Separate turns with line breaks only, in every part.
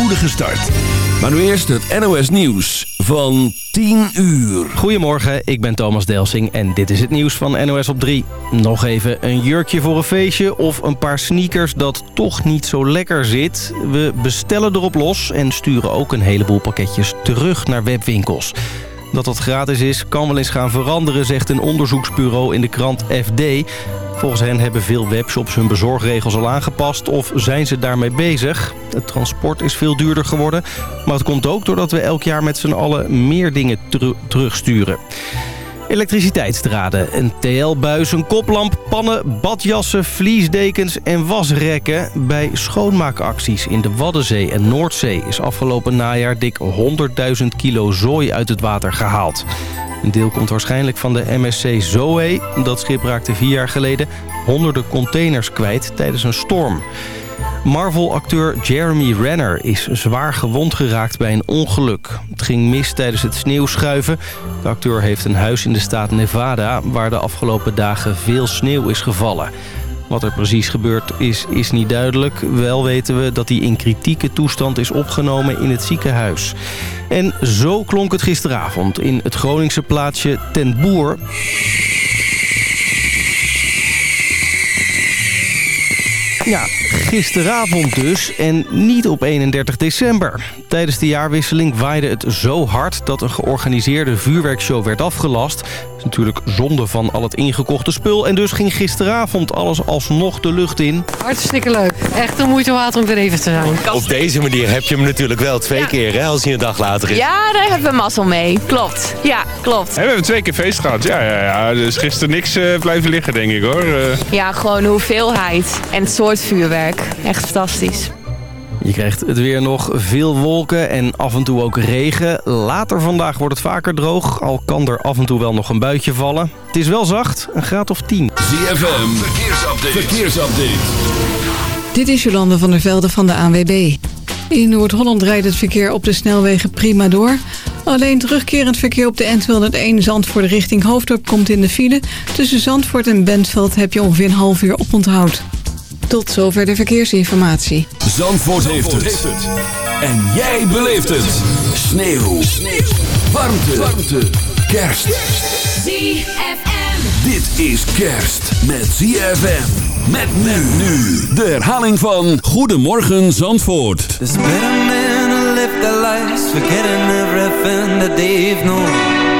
spoedige start. Maar nu eerst het NOS Nieuws van 10 uur.
Goedemorgen, ik ben Thomas Delsing en dit is het nieuws van NOS op 3. Nog even een jurkje voor een feestje of een paar sneakers dat toch niet zo lekker zit. We bestellen erop los en sturen ook een heleboel pakketjes terug naar webwinkels. Dat dat gratis is, kan wel eens gaan veranderen, zegt een onderzoeksbureau in de krant FD. Volgens hen hebben veel webshops hun bezorgregels al aangepast of zijn ze daarmee bezig. Het transport is veel duurder geworden, maar het komt ook doordat we elk jaar met z'n allen meer dingen terugsturen. Elektriciteitsdraden, een TL-buis, een koplamp, pannen, badjassen, vliesdekens en wasrekken. Bij schoonmaakacties in de Waddenzee en Noordzee is afgelopen najaar dik 100.000 kilo zooi uit het water gehaald. Een deel komt waarschijnlijk van de MSC Zoe. Dat schip raakte vier jaar geleden honderden containers kwijt tijdens een storm. Marvel-acteur Jeremy Renner is zwaar gewond geraakt bij een ongeluk. Het ging mis tijdens het sneeuwschuiven. De acteur heeft een huis in de staat Nevada... waar de afgelopen dagen veel sneeuw is gevallen. Wat er precies gebeurd is, is niet duidelijk. Wel weten we dat hij in kritieke toestand is opgenomen in het ziekenhuis. En zo klonk het gisteravond in het Groningse plaatsje Ten Boer. Ja, gisteravond dus en niet op 31 december. Tijdens de jaarwisseling waaide het zo hard dat een georganiseerde vuurwerkshow werd afgelast. Is natuurlijk zonde van al het ingekochte spul. En dus ging gisteravond alles alsnog de lucht in.
Hartstikke leuk. Echt een moeite waard om er even te zijn.
Op deze manier heb je hem natuurlijk wel twee keer hè, als hij een dag later is.
Ja, daar hebben we mazzel mee. Klopt. Ja, klopt.
we hebben twee keer feest gehad. Ja, ja, ja. Dus gisteren niks uh, blijven liggen, denk ik hoor. Uh...
Ja, gewoon de hoeveelheid en het soort vuurwerk. Echt fantastisch.
Je krijgt het weer nog veel wolken en af en toe ook regen. Later vandaag wordt het vaker droog, al kan er af en toe wel nog een buitje vallen. Het is wel zacht, een graad of 10.
ZFM, verkeersupdate. verkeersupdate.
Dit is Jolande van der Velde van de ANWB. In Noord-Holland rijdt het verkeer op de snelwegen prima door. Alleen terugkerend verkeer op de N201 Zandvoort richting Hoofddorp komt in de file. Tussen Zandvoort en Bentveld heb je ongeveer een half uur oponthoud. Tot zover de verkeersinformatie.
Zandvoort, heeft, het. En jij beleeft het. Sneeuw. Sneeuw. Warmte. Warmte. Kerst.
ZFM.
Dit is kerst met ZFM. Met men nu. De herhaling van Goedemorgen Zandvoort.
There's better men who live their lives forgetting everything that they've known.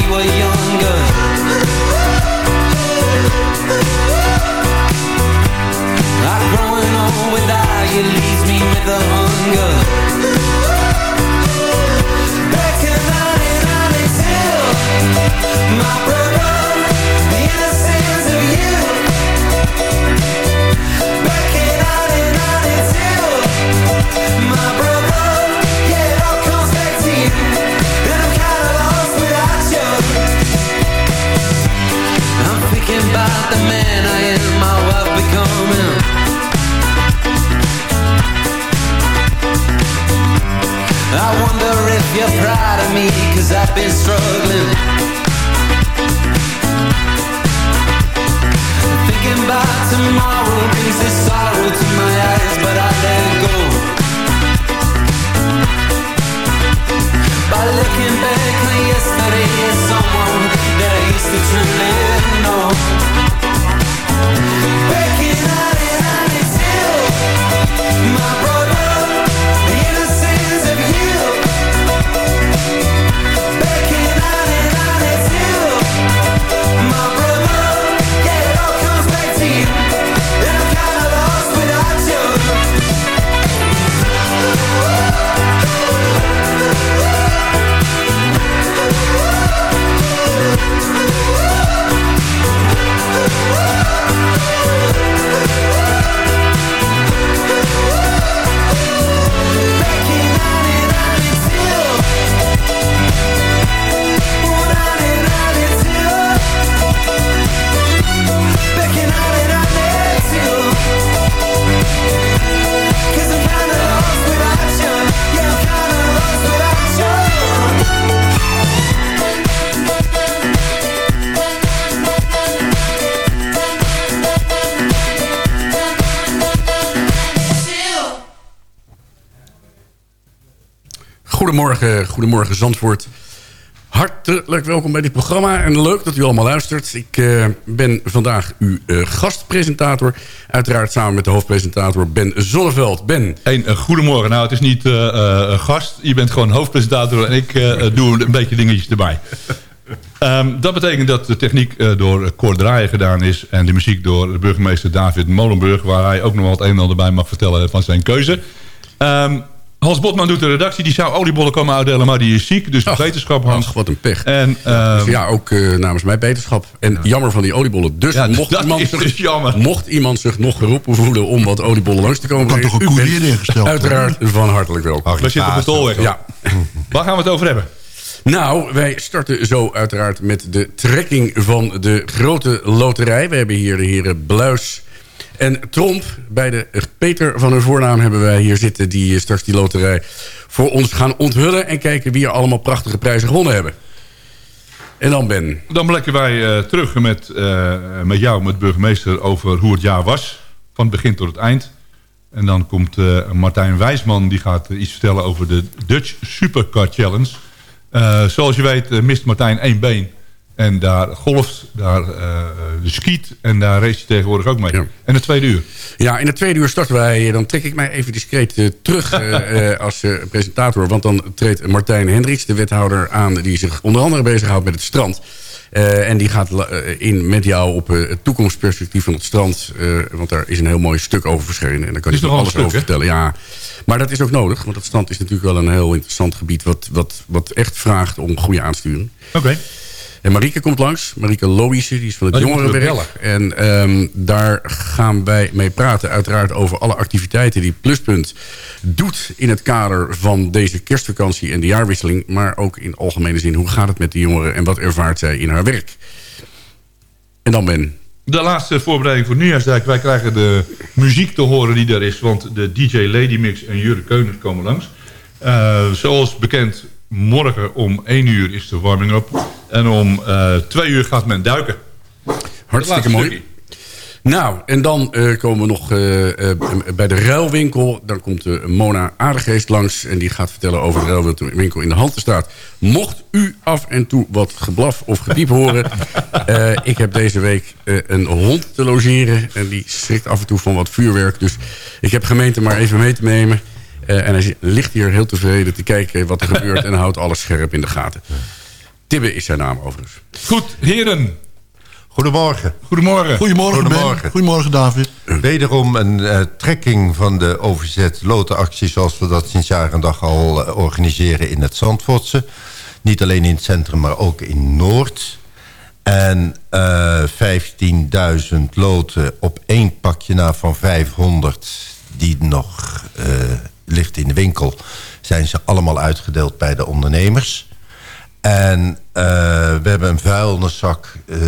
we were younger. Growing old without you leaves me with a hunger
Goedemorgen, goedemorgen Zandvoort. Hartelijk welkom bij dit programma en leuk dat u allemaal luistert. Ik eh, ben vandaag uw eh, gastpresentator. Uiteraard samen met de hoofdpresentator Ben Zonneveld. Ben.
Een, goedemorgen. Nou, het is niet eh, gast. Je bent gewoon hoofdpresentator en ik doe een beetje dingetjes erbij. Ehm, dat betekent dat de techniek door Cor Draaien gedaan is... en de muziek door de burgemeester David Molenburg... waar hij ook nog wel het een en ander bij mag vertellen van zijn keuze. Ehm, Hans Botman doet de redactie. Die zou oliebollen komen uitdelen, maar die is ziek. Dus wetenschap, Hans.
Ach, wat een pech.
En, ehm,
Dus ja, ook eh, namens mij beterschap. En jammer van die oliebollen. Dus
Ja,
mocht, iemand zich,
dus jammer.
mocht iemand zich nog geroepen voelen om wat oliebollen langs te komen
Kan toch een koerier ingesteld
Uiteraard van hartelijk welkom.
we zitten op de tolweg.
Ja.
Waar gaan we het over hebben?
Nou, wij starten zo uiteraard met de trekking van de grote loterij. We hebben hier de heren Bluis en Tromp. Bij de Peter van hun voornaam hebben wij hier zitten... die eh, straks die loterij voor ons gaan onthullen... en kijken wie er allemaal prachtige prijzen gewonnen hebben. En dan Ben.
Dan blikken wij eh, terug met, eh, met jou, met burgemeester... over hoe het jaar was. Van het begin tot het eind. En dan komt Martijn Wijsman. Die gaat iets vertellen over de Dutch Supercar Challenge. Zoals je weet mist Martijn één been. En daar golft, daar eh de skiet. En daar race hij tegenwoordig ook mee. En het tweede uur.
Ja, in het tweede uur starten wij. Dan trek ik mij even discreet eh, terug eh, eh, als eh, presentator. Want dan treedt Martijn Hendricks, de wethouder, aan... die zich onder andere bezighoudt met het strand. Eh, en die gaat eh, in met jou op eh, het toekomstperspectief van het strand. eh, want daar is een heel mooi stuk over verschenen. En daar kan
is
nog alles
stuk,
over vertellen. Ja, maar dat is ook nodig. Want het strand is natuurlijk wel een heel interessant gebied... wat, wat, wat echt vraagt om goede aansturing.
Oké.
En Marieke komt langs. Marieke Loïse, die is van het
Oh,
jongerenwerk. En ehm, daar gaan wij mee praten. Uiteraard over alle activiteiten die Pluspunt doet... in het kader van deze kerstvakantie en de jaarwisseling. Maar ook in algemene zin, hoe gaat het met de jongeren... en wat ervaart zij in haar werk? En dan Ben.
De laatste voorbereiding voor Nieuwjaarsdijk. Wij krijgen de muziek te horen die er is. Want de DJ Lady Mix en Jurre Keuners komen langs. Eh, zoals bekend, morgen om 1 uur is de warming-up. En om eh 2 uur gaat men duiken.
Hartstikke mooi.
stukje.
Nou, en dan eh, komen we nog eh, eh, bij de ruilwinkel. Dan komt eh, Mona Aardegeest langs. En die gaat vertellen over de ruilwinkel in de Haltestraat. Mocht u af en toe wat geblaf of gepiep horen... eh, ik heb deze week eh, een hond te logeren. En die schrikt af en toe van wat vuurwerk. Dus ik heb gemeente maar even mee te nemen. Eh, en hij ligt hier heel tevreden te kijken wat er gebeurt... en houdt alles scherp in de gaten. Tibbe is zijn naam overigens.
Goed, heren.
Goedemorgen.
Goedemorgen.
Goedemorgen,
Goedemorgen.
Ben. Goedemorgen, David.
Wederom een eh, trekking van de OVZ lotenactie... zoals we dat sinds jaar en dag al eh, organiseren in het Zandvoortse. Niet alleen in het centrum, maar ook in Noord. En eh 15.000 loten op één pakje na van 500... die nog eh, ligt in de winkel... zijn ze allemaal uitgedeeld bij de ondernemers... En eh, we hebben een vuilniszak eh,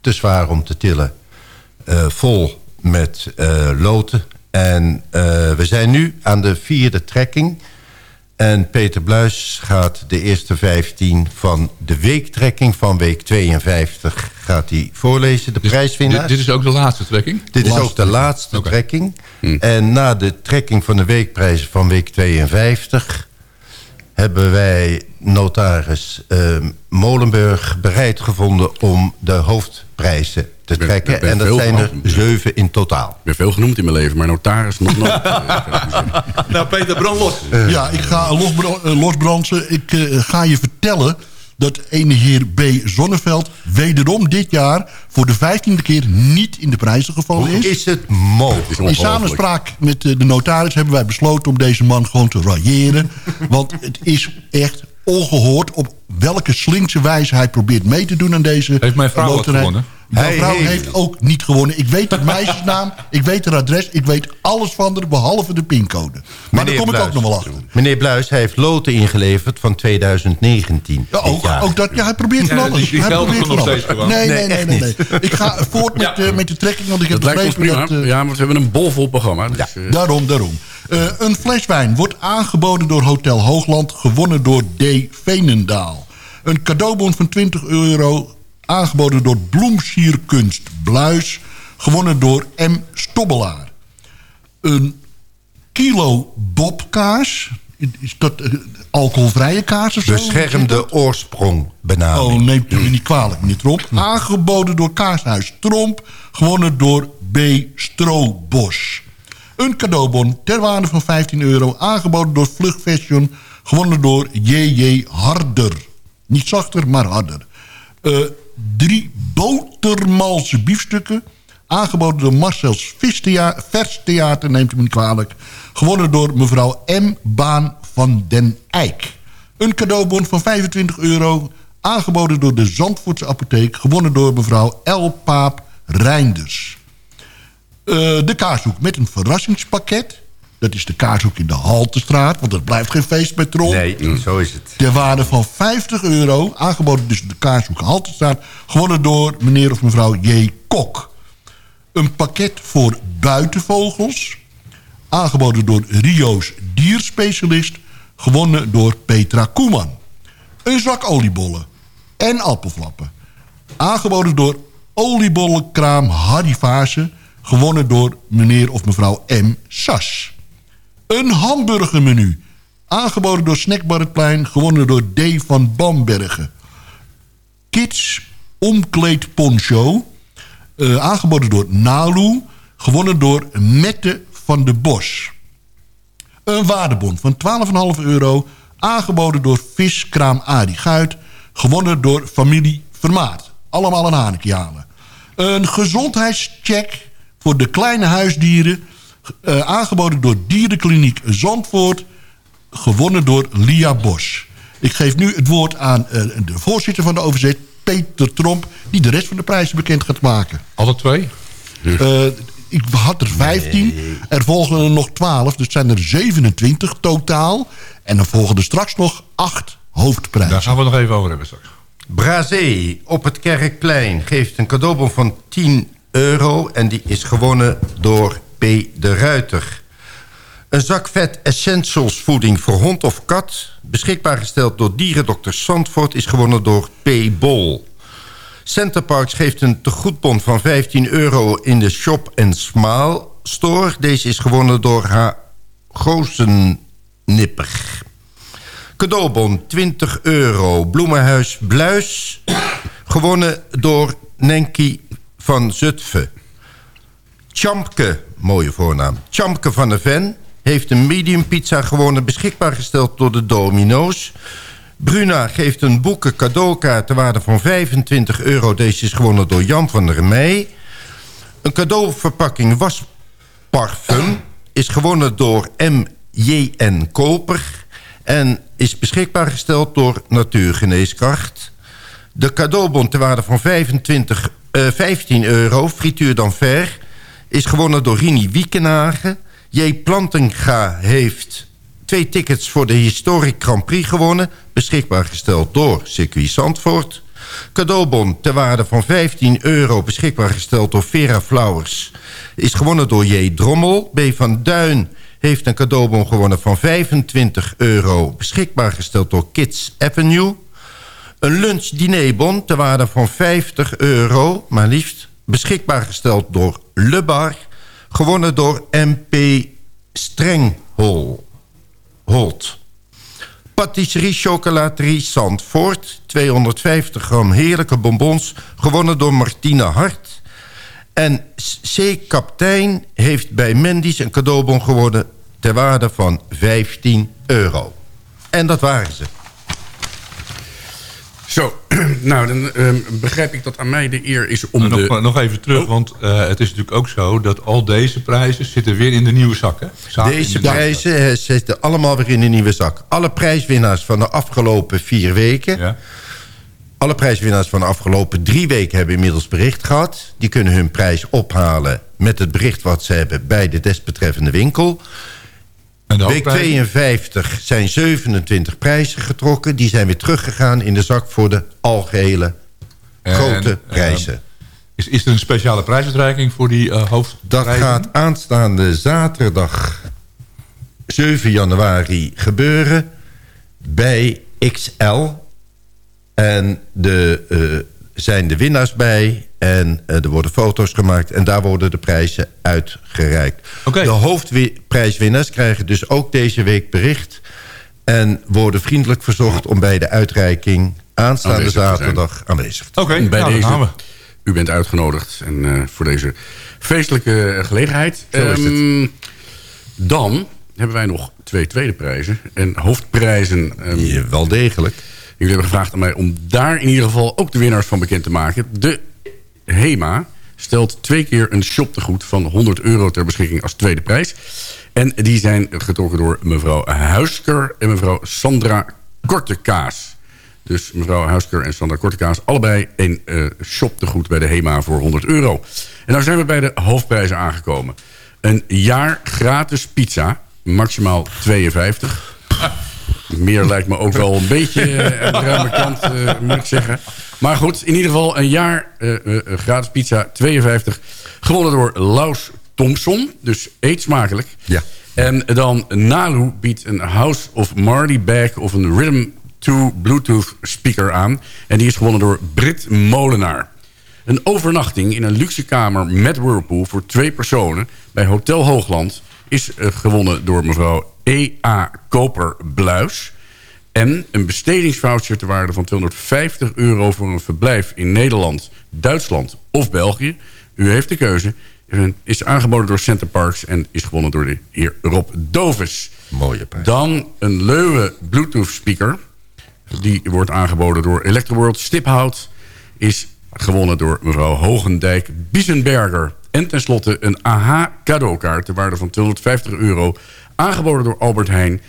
te zwaar om te tillen. eh, vol met loten. En we zijn nu aan de vierde trekking. En Peter Bluis gaat de eerste 15 van de weektrekking van week 52 gaat hij voorlezen. De prijswinnaar.
Dit, dit is ook de laatste trekking?
Dit is ook de laatste trekking. En na de trekking van de weekprijzen van week 52... hebben wij notaris eh, Molenburg bereid gevonden... om de hoofdprijzen te
ben-
trekken.
ben
en dat zijn er zeven in totaal.
Ik ben veel genoemd in mijn leven, maar notaris nog nooit.
Nou, Peter, brand los.
Ja, ik ga eh, losbransen. Ik eh, ga je vertellen dat ene heer B. Zonneveld... wederom dit jaar voor de vijftiende keer niet in de prijzen gevallen is.
Is het mogelijk?
In samenspraak met eh, de notaris hebben wij besloten om deze man gewoon te railleren. Want het is echt ongehoord op welke slinkse wijze hij probeert mee te doen aan deze
Heeft mijn vrouw ook
loterij.
gewonnen?
Mijn
Hij
vrouw
heeft-
heeft ook niet gewonnen. Ik weet het meisjesnaam, ik weet haar adres, ik weet alles van haar behalve de pincode. Maar daar kom ik ook nog wel achter.
Meneer Bluis, hij heeft loten ingeleverd van 2019.
Ja, ook, dat, ja, hij probeert van
Ja,
alles.
die- die
hij probeert
nog
van
steeds
alles. Nee,
Nee,
nee, nee, nee,
echt
nee. Ik ga voort met, eh, met de trekking, want ik heb
Dat lijkt ons
begrepen
prima.
dat... eh,
ja, want we hebben een bolvol programma. Dus, eh,
Daarom, daarom. Eh, een fles wijn wordt aangeboden door Hotel Hoogland... gewonnen door D. Veenendaal. Een cadeaubon van 20 euro... aangeboden door Bloemsierkunst Bluis... gewonnen door M. Stobbelaar. Een kilo bobkaas... is dat eh, alcoholvrije kaas of zo?
Beschermde oorsprong benaming.
Oh, neemt u me niet kwalijk, meneer Tromp. Aangeboden door Kaashuis Tromp. Gewonnen door B. Stroobos. Een cadeaubon ter waarde van 15 euro. Aangeboden door Vlug Fashion. Gewonnen door J.J. Harder. Niet zachter, maar harder. Eh, drie botermalse biefstukken. Aangeboden door Marcel's Visthea- Verstheater, neemt u me niet kwalijk. Gewonnen door mevrouw M. Baan van den Eyck. Een cadeaubon van 25 euro. Aangeboden door de Zandvoortse apotheek. Gewonnen door mevrouw L. Paap Reinders. Eh, de kaashoek met een verrassingspakket. Dat is de kaashoek in de Haltestraat. Want er blijft geen feest met Tron.
Nee, zo is het.
Ter waarde van 50 euro. Aangeboden dus de kaashoek Haltestraat. Gewonnen door meneer of mevrouw J. Kok. Een pakket voor buitenvogels. Aangeboden door Rio's dierspecialist. Gewonnen door Petra Koeman. Een zak oliebollen. En appelflappen. Aangeboden door oliebollenkraam Harry Vaassen. Gewonnen door meneer of mevrouw M. Sas. Een hamburgermenu. Aangeboden door Snackbar. Gewonnen door D. van Bambergen. Kids omkleed poncho. Eh, aangeboden door Nalu. Gewonnen door Mette van de Bos. Een waardebon van 12,5 euro. Aangeboden door Viskraam Adi Guit. Gewonnen door familie Vermaat. Allemaal een hanekje halen. Een gezondheidscheck voor de kleine huisdieren. eh, aangeboden door Dierenkliniek Zandvoort. Gewonnen door Lia Bos. Ik geef nu het woord aan eh, de voorzitter van de OVZ, Peter Tromp... die de rest van de prijzen bekend gaat maken.
Alle twee?
Eh, ik had er 15. Er volgen er nog 12. Dus zijn er 27 totaal. En dan volgen er straks nog 8 hoofdprijzen.
Daar gaan we nog even over hebben straks.
Brazé op het Kerkplein geeft een cadeaubon van 10 euro... en die is gewonnen door P. de Ruiter. Een zak vet essentials voeding voor hond of kat... beschikbaar gesteld door dierendokter Zandvoort... is gewonnen door P. Bol. Centerparks geeft een tegoedbon van 15 euro... in de Shop Smile store. Deze is gewonnen door H. Gozennipper. Cadeaubon 20 euro. Bloemenhuis Bluis. Gewonnen door Nenki van Zutphen. Champke, mooie voornaam. Champke van der Ven heeft een medium pizza gewonnen... beschikbaar gesteld door de Domino's. Bruna geeft een boeken cadeaukaart ter waarde van 25 euro. Deze is gewonnen door Jan van der Meij. Een cadeauverpakking wasparfum is gewonnen door M.J.N. Koper... en is beschikbaar gesteld door Natuurgeneeskracht. De cadeaubon ter waarde van 25, eh, 15 euro, frituur dan ver... is gewonnen door Rini Wiekenhagen. J. Plantinga heeft twee tickets voor de Historic Grand Prix gewonnen... beschikbaar gesteld door Circuit Zandvoort. Cadeaubon ter waarde van 15 euro... beschikbaar gesteld door Vera Flowers... is gewonnen door J. Drommel. B. van Duin heeft een cadeaubon gewonnen van 25 euro... beschikbaar gesteld door Kids Avenue. Een lunch-dinerbon ter waarde van 50 euro... maar liefst beschikbaar gesteld door Le Bar... gewonnen door MP Strenghol. Patisserie Chocolaterie Zandvoort. 250 gram heerlijke bonbons. Gewonnen door Martine Hart. En C. Kaptein heeft bij Mendy's een cadeaubon gewonnen... ter waarde van 15 euro. En dat waren ze.
Zo, nou, dan ehm, begrijp ik dat aan mij de eer is om
nog,
de...
nog even terug, want eh, het is natuurlijk ook zo... dat al deze prijzen zitten weer in de nieuwe zakken.
Deze
de
prijzen eh, zitten allemaal weer in de nieuwe zak. Alle prijswinnaars van de afgelopen vier weken...
Ja.
alle prijswinnaars van de afgelopen drie weken hebben inmiddels bericht gehad. Die kunnen hun prijs ophalen met het bericht wat ze hebben... bij de desbetreffende winkel. Week
hoofdprijzen?
52 zijn 27 prijzen getrokken. Die zijn weer teruggegaan in de zak voor de algehele grote
eh,
prijzen.
Is, is er een speciale prijsuitreiking voor die eh
Dat gaat aanstaande zaterdag 7 januari gebeuren bij XL. En de, eh, zijn de winnaars bij en eh, er worden foto's gemaakt... en daar worden de prijzen uitgereikt.
Oké.
De hoofdprijswinnaars krijgen dus ook deze week bericht... En worden vriendelijk verzocht om bij de uitreiking aanstaande
Aanwezig te zijn.
zaterdag aanwezig te
Oké,
En bij
nou, daar
deze,
gaan we.
u bent uitgenodigd en, eh, voor deze feestelijke eh, gelegenheid.
Zo is het.
Ehm, dan hebben wij nog twee tweede prijzen en hoofdprijzen. ehm,
Ja, wel degelijk.
Jullie hebben gevraagd aan mij om daar in ieder geval ook de winnaars van bekend te maken. De HEMA stelt twee keer een shoptegoed van 100 euro ter beschikking als tweede prijs. En die zijn getrokken door mevrouw Huisker en mevrouw Sandra Kortekaas. Dus mevrouw Huisker en Sandra Kortekaas, allebei een eh shoptegoed bij de HEMA voor 100 euro. En nou zijn we bij de hoofdprijzen aangekomen. Een jaar gratis pizza, maximaal 52. Meer lijkt me ook wel een beetje eh, aan de ruime kant, eh, moet ik zeggen. Maar goed, in ieder geval een jaar eh, eh, eh, gratis pizza, 52. Gewonnen door Laus Thompson, dus eet smakelijk.
Ja.
En dan Nalu biedt een House of Marley bag of een Rhythm 2 Bluetooth speaker aan. En die is gewonnen door Brit Molenaar. Een overnachting in een luxe kamer met whirlpool voor twee personen... bij Hotel Hoogland is gewonnen door mevrouw E.A. Koper-Bluis. En een bestedingsvoucher ter waarde van 250 euro... voor een verblijf in Nederland, Duitsland of België. U heeft de keuze. Is aangeboden door Center Parks en is gewonnen door de heer Rob Dovis.
Mooie prijs.
Dan een Leuwe Bluetooth speaker. Die wordt aangeboden door Electroworld Stiphout. Is gewonnen door mevrouw Hogendijk Biesenberger. En tenslotte een AH cadeaukaart ter waarde van 250 euro. Aangeboden door Albert Heijn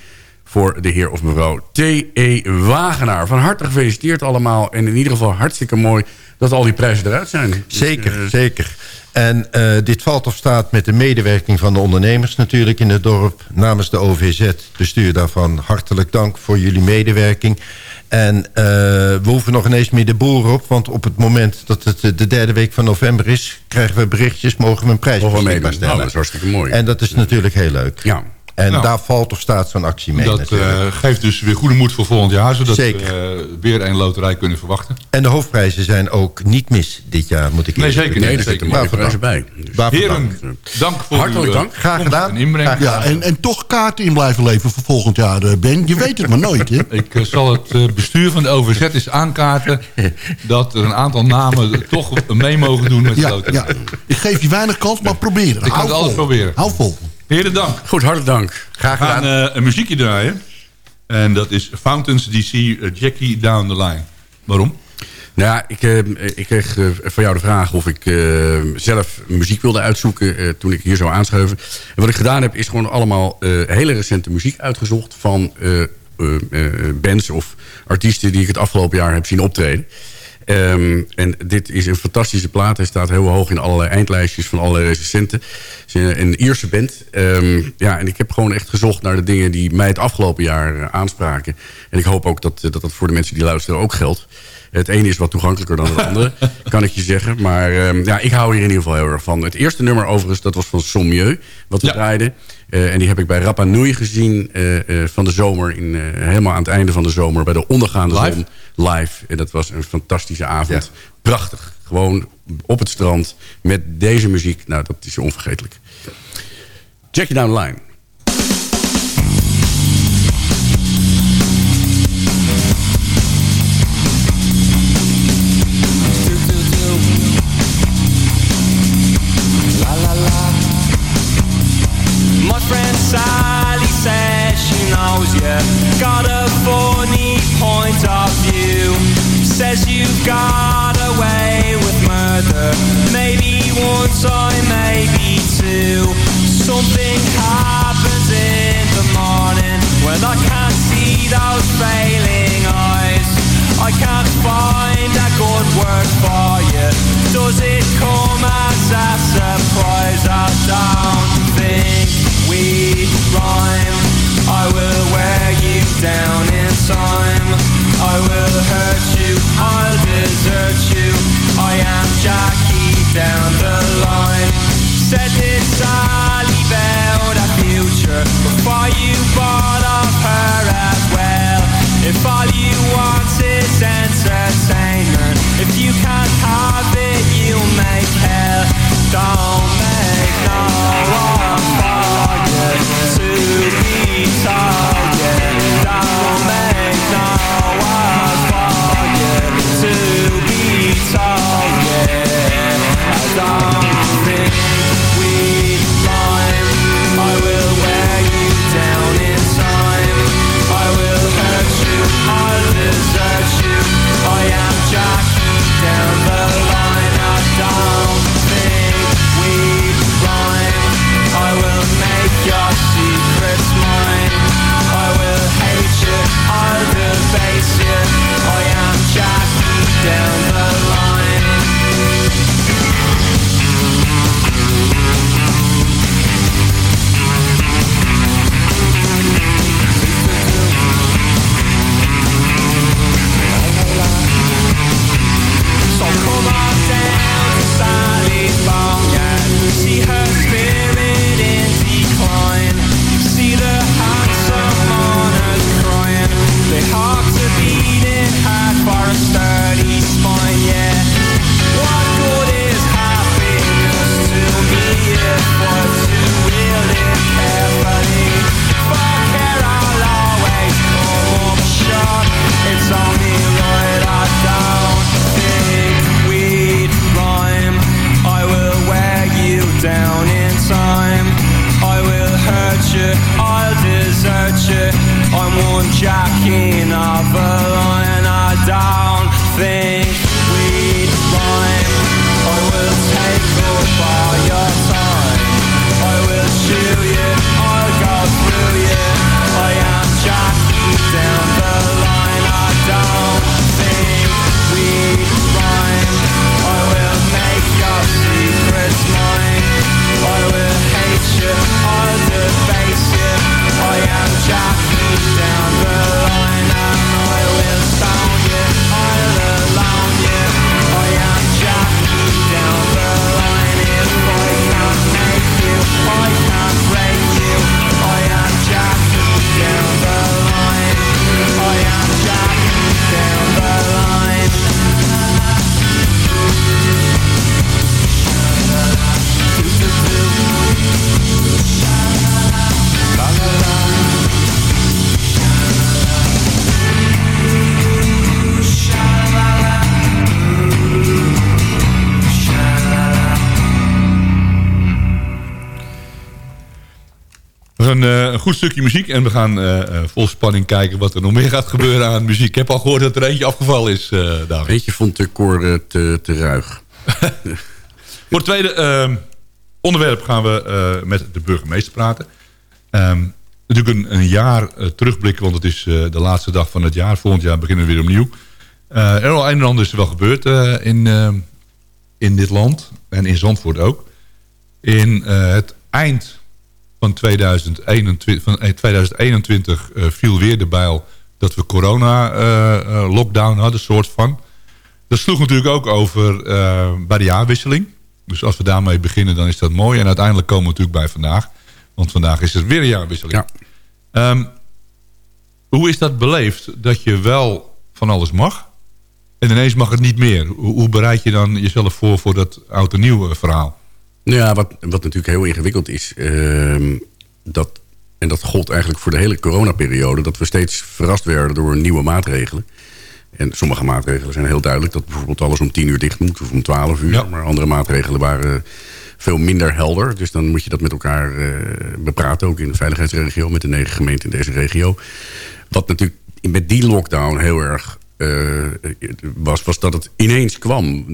voor de heer of mevrouw T.E. Wagenaar. Van harte gefeliciteerd allemaal. En in ieder geval hartstikke mooi dat al die prijzen eruit zijn. Dus,
Zeker,
eh,
zeker. En eh, dit valt of staat met de medewerking van de ondernemers natuurlijk in het dorp. Namens de OVZ, bestuur daarvan, hartelijk dank voor jullie medewerking. En eh, we hoeven nog ineens meer de boeren op. Want op het moment dat het de derde week van november is... krijgen we berichtjes, mogen we een prijs beschikbaar.
Nou, dat is hartstikke mooi.
En dat is natuurlijk heel leuk.
Ja.
En
Nou.
daar valt of staat zo'n actie mee
Dat eh, geeft dus weer goede moed voor volgend jaar. Zodat
Zeker.
we eh, weer een loterij kunnen verwachten.
En de hoofdprijzen zijn ook niet mis dit jaar, moet ik
Nee, zeker
zeggen.
Nee, er zitten
Waarvoor
mooie prijzen bij. Dus-
Heren,
dank.
voor
Hartelijk
uw, eh,
dank.
Graag gedaan.
en inbreng.
Graag
Ja, en, en toch kaarten in blijven leveren voor volgend jaar, eh, Ben. Je weet het maar nooit, hè?
Ik zal het eh, bestuur van de OVZ eens aankaarten... dat er een aantal namen toch mee mogen doen met de
Ja,
loterij.
ja. Ik geef je weinig kans, maar probeer het.
Ik ga
Hou
het alles proberen.
Hou vol.
Heren, dank.
Goed, hartelijk dank.
Graag
We gaan
gedaan.
eh, een muziekje draaien. En dat is Fountains DC eh, Jackie Down the Line. Waarom?
Nou ja, ik, eh, ik kreeg van jou de vraag of ik eh, zelf muziek wilde uitzoeken eh, toen ik hier zou aanschuiven. En wat ik gedaan heb is gewoon allemaal eh, hele recente muziek uitgezocht van eh, eh, eh, bands of artiesten die ik het afgelopen jaar heb zien optreden. Ehm, en dit is een fantastische plaat. Hij staat heel hoog in allerlei eindlijstjes van allerlei recensenten. Het is een, een Ierse band. Ehm, ja, en ik heb gewoon echt gezocht naar de dingen die mij het afgelopen jaar eh, aanspraken. En ik hoop ook dat, eh, dat dat voor de mensen die luisteren ook geldt. Het ene is wat toegankelijker dan het andere, kan ik je zeggen. Maar ehm, ja, ik hou hier in ieder geval heel erg van. Het eerste nummer overigens, dat was van Sommieu, wat we
Ja.
draaiden. Eh, en die heb ik bij Rapa Nui gezien eh, eh, van de zomer. In, helemaal aan het einde van de zomer bij de ondergaande
Live?
zon. Live. En dat was een fantastische avond.
Ja.
Prachtig. Gewoon op het strand met deze muziek. Nou, dat is onvergetelijk. Check you down the line.
Knows got a funny point of view. Says you got away with murder. Maybe one time, maybe two. Something happens in the morning when I can't see those failing eyes. I can't find a good word for you. Does it come as a surprise? I don't think we rhyme. I will down in time. I will hurt you, I'll desert you. I am Jackie down the line. Said it's Sally about a future
Before you bought off her as well. If all you want is entertainment If you can't have it,
you'll make hell. Don't goed stukje muziek en we gaan eh, eh, vol spanning kijken wat er nog meer gaat gebeuren aan muziek. Ik heb al gehoord dat er eentje afgevallen is, eh David.
Eentje vond de koor te, te ruig.
Voor het tweede eh, onderwerp gaan we met de burgemeester praten. Ehm, natuurlijk een, een jaar terugblikken, want het is de laatste dag van het jaar. Volgend jaar beginnen we weer opnieuw. Er al een en ander is er wel gebeurd in, eh, in dit land en in Zandvoort ook. In het eind van 2021, van eh, 2021 eh, viel weer de bijl dat we corona-lockdown hadden, soort van. Dat sloeg natuurlijk ook over eh, bij de jaarwisseling. Dus als we daarmee beginnen, dan is dat mooi. En uiteindelijk komen we natuurlijk bij vandaag. Want vandaag is er weer een jaarwisseling. Ehm, hoe is dat beleefd? Dat je wel van alles mag. En ineens mag het niet meer. Hoe, hoe bereid je dan jezelf voor voor dat oud en nieuw eh, verhaal?
Ja, wat, wat natuurlijk heel ingewikkeld is... ehm, dat, en dat gold eigenlijk voor de hele coronaperiode... dat we steeds verrast werden door nieuwe maatregelen. En sommige maatregelen zijn heel duidelijk... dat bijvoorbeeld alles om tien uur dicht moet of om twaalf uur. Maar andere maatregelen waren veel minder helder. Dus dan moet je dat met elkaar eh, bepraten. Ook in de veiligheidsregio, met de negen gemeenten in deze regio. Wat natuurlijk met die lockdown heel erg eh, was, was dat het ineens kwam.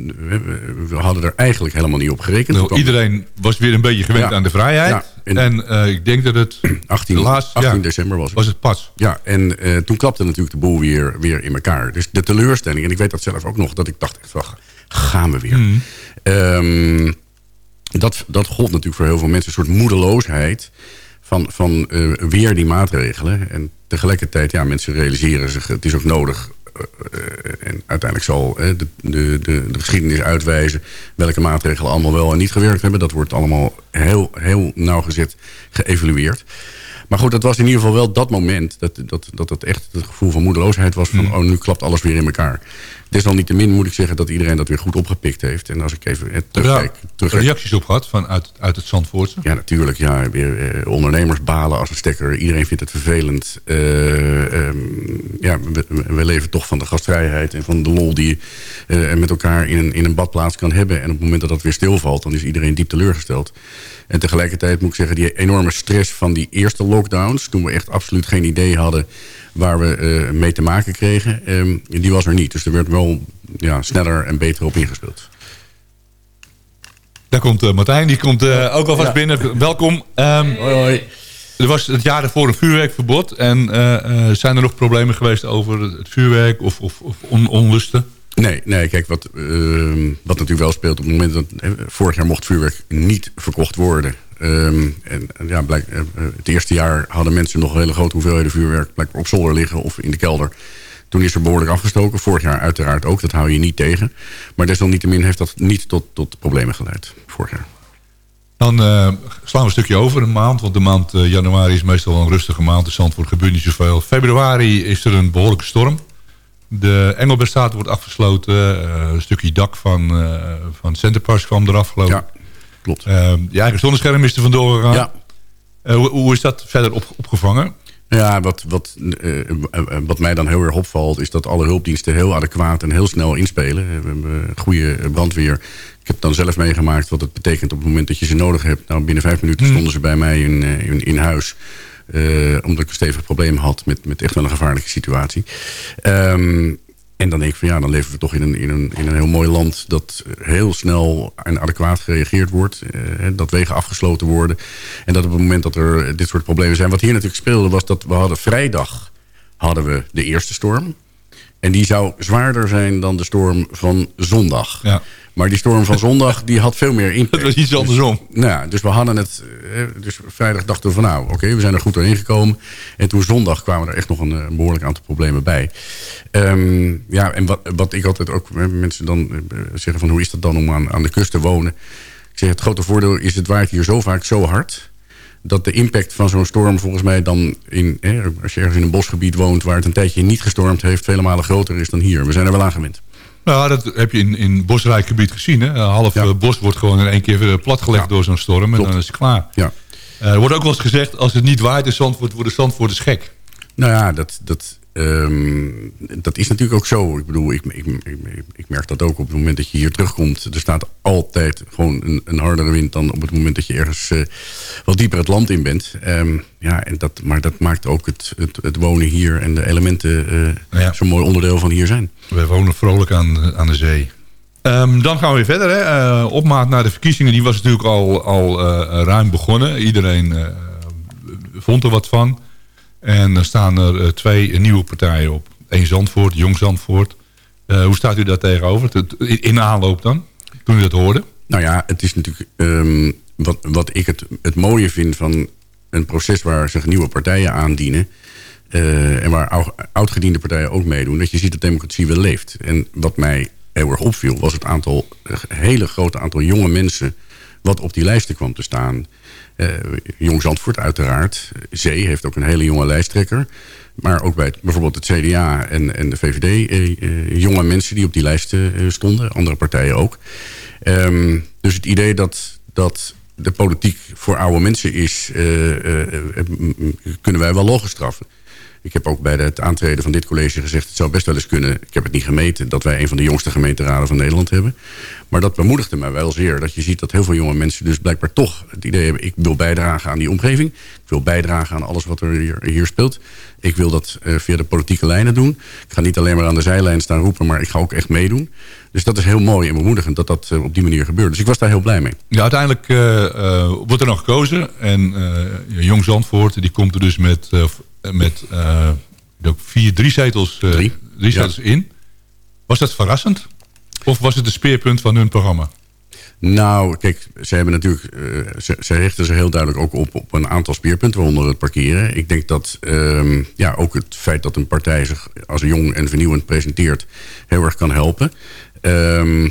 We, hadden er eigenlijk helemaal niet op gerekend.
Nou, iedereen was weer een beetje gewend
Ja.
aan de vrijheid.
Ja, en-
en eh, ik denk dat het
18,
de laatste,
18
ja,
december was het.
was het pas.
Ja, en eh, toen klapte natuurlijk de boel weer, weer in elkaar. Dus de teleurstelling, en ik weet dat zelf ook nog... dat ik dacht echt gaan we weer.
Mhm.
Ehm, dat, dat gold natuurlijk voor heel veel mensen. Een soort moedeloosheid van, van weer die maatregelen. En tegelijkertijd, ja, mensen realiseren zich... het is ook nodig. Eh, en uiteindelijk zal de, de, de, de geschiedenis uitwijzen... welke maatregelen allemaal wel en niet gewerkt hebben. Dat wordt allemaal heel, heel nauwgezet geëvalueerd. Maar goed, dat was in ieder geval wel dat moment... dat dat, dat, dat echt het gevoel van moedeloosheid was... van oh, nu klapt alles weer in elkaar. Desalniettemin moet ik zeggen dat iedereen dat weer goed opgepikt heeft. En als ik even eh, terugkijk...
Ja,
terugkijk
reacties op gehad van uit, uit het Zandvoortse.
ja, natuurlijk. Ja, weer, eh, ondernemers balen als een stekker. Iedereen vindt het vervelend. Eh, ehm, ja, we, we leven toch van de gastvrijheid en van de lol die je eh, met elkaar in een, in een badplaats kan hebben. En op het moment dat dat weer stilvalt, dan is iedereen diep teleurgesteld. En tegelijkertijd moet ik zeggen, die enorme stress van die eerste lockdowns... toen we echt absoluut geen idee hadden waar we eh, mee te maken kregen... ehm, die was er niet. Dus er werd wel ja, sneller en beter op ingespeeld.
Daar komt eh, Martijn, die komt eh, ook alvast
Ja.
binnen. Welkom. Ehm,
Hoi, hoi.
Er was het jaar ervoor een vuurwerkverbod. En eh, eh, zijn er nog problemen geweest over het vuurwerk of, of, of on- onlusten?
Nee, nee kijk, wat, ehm, wat natuurlijk wel speelt op het moment dat... vorig jaar mocht vuurwerk niet verkocht worden. Ehm, en ja, blijk, eh, eh, het eerste jaar hadden mensen nog een hele grote hoeveelheden vuurwerk... blijkbaar op zolder liggen of in de kelder. Toen is er behoorlijk afgestoken. Vorig jaar uiteraard ook, dat hou je niet tegen. Maar desalniettemin heeft dat niet tot, tot problemen geleid. Vorig jaar.
Dan eh, slaan we een stukje over een maand. Want de maand januari is meestal een rustige maand. In Zandvoort gebeurt niet zoveel. Februari is er een behoorlijke storm. De Engelbertstraat wordt afgesloten. Eh, een stukje dak van, eh van Centerparks kwam eraf geloof ik.
Ja, klopt.
Eh, je eigen zonnescherm is er vandoor gegaan.
Ja.
Hoe, hoe is dat verder op, opgevangen?
Ja, wat, wat, wat mij dan heel erg opvalt... is dat alle hulpdiensten heel adequaat en heel snel inspelen. We hebben een goede brandweer. Ik heb dan zelf meegemaakt wat het betekent op het moment dat je ze nodig hebt. Nou, binnen vijf minuten stonden ze bij mij in, in, in huis. Eh, omdat ik een stevig probleem had met, met echt wel een gevaarlijke situatie. Ehm, en dan denk ik van ja, dan leven we toch in een, in een, in een heel mooi land... dat heel snel en adequaat gereageerd wordt. eh, dat wegen afgesloten worden. En dat op het moment dat er dit soort problemen zijn... wat hier natuurlijk speelde was dat we hadden vrijdag hadden we de eerste storm. En die zou zwaarder zijn dan de storm van zondag.
Ja.
Maar die storm van zondag die had veel meer impact.
Het was iets andersom.
Dus, nou dus we hadden het... eh, Dus vrijdag dachten we van nou, oké, we zijn er goed doorheen gekomen. En toen zondag kwamen er echt nog een, eh, een behoorlijk aantal problemen bij. Ehm, ja, en wat, wat ik altijd ook... Mensen dan eh, zeggen van hoe is dat dan om aan, aan de kust te wonen? Ik zeg, het grote voordeel is het waait hier zo vaak zo hard dat de impact van zo'n storm volgens mij dan... In, hè, als je ergens in een bosgebied woont waar het een tijdje niet gestormd heeft... vele malen groter is dan hier. We zijn er wel aan gewend.
Nou, dat heb je in, in bosrijk gebied gezien. Hè? Half eh, bos wordt gewoon in één keer eh, platgelegd door zo'n storm. En
Klopt.
dan is het klaar.
Ja.
Eh, er wordt ook wel eens gezegd, als het niet waait in Zandvoort, worden Zandvoorters gek.
Nou ja, dat, dat, ehm, dat is natuurlijk ook zo. Ik bedoel, ik, ik, ik, ik merk dat ook op het moment dat je hier terugkomt. Er staat altijd gewoon een, een hardere wind dan op het moment dat je ergens eh, wat dieper het land in bent. Ehm, ja, en dat, maar dat maakt ook het, het, het wonen hier en de elementen eh, zo'n mooi onderdeel van hier zijn.
We wonen vrolijk aan, aan de zee. Ehm, dan gaan we weer verder. Hè. Eh, opmaat naar de verkiezingen die was natuurlijk al, al ruim begonnen. Iedereen vond er wat van. En er staan er eh, twee nieuwe partijen op. Eén Zandvoort, Jong Zandvoort. Eh, hoe staat u daar tegenover? In in aanloop dan, toen u dat hoorde?
Nou ja, het is natuurlijk... ehm, wat, wat ik het, het mooie vind van een proces waar zich nieuwe partijen aandienen... eh, en waar ou- oudgediende partijen ook meedoen... dat je ziet dat democratie wel leeft. En wat mij heel erg opviel... was het aantal, hele grote aantal jonge mensen... wat op die lijsten kwam te staan. Eh, Jong Zandvoort uiteraard. Zee heeft ook een hele jonge lijsttrekker. Maar ook bij bijvoorbeeld het CDA en, en de VVD... eh, eh, jonge mensen die op die lijsten stonden. Andere partijen ook. Ehm, dus het idee dat, dat de politiek voor oude mensen is... kunnen wij wel logisch straffen. Ik heb ook bij het aantreden van dit college gezegd... het zou best wel eens kunnen, ik heb het niet gemeten... dat wij een van de jongste gemeenteraden van Nederland hebben. Maar dat bemoedigde mij wel zeer. Dat je ziet dat heel veel jonge mensen dus blijkbaar toch het idee hebben... ik wil bijdragen aan die omgeving. Ik wil bijdragen aan alles wat er hier, hier speelt. Ik wil dat eh, via de politieke lijnen doen. Ik ga niet alleen maar aan de zijlijn staan roepen... maar ik ga ook echt meedoen. Dus dat is heel mooi en bemoedigend dat dat eh, op die manier gebeurt. Dus ik was daar heel blij mee.
Ja, uiteindelijk eh, wordt er nog gekozen. En Jong Zandvoort die komt er dus met, met eh, vier, drie zetels, eh,
Drie.
zetels in. Was dat verrassend? Of was het een speerpunt van hun programma?
Nou, kijk, ze hebben natuurlijk. eh, ze, ze richten zich heel duidelijk ook op, op een aantal speerpunten, waaronder het parkeren. Ik denk dat ehm, ja, ook het feit dat een partij zich als jong en vernieuwend presenteert, heel erg kan helpen. Ehm,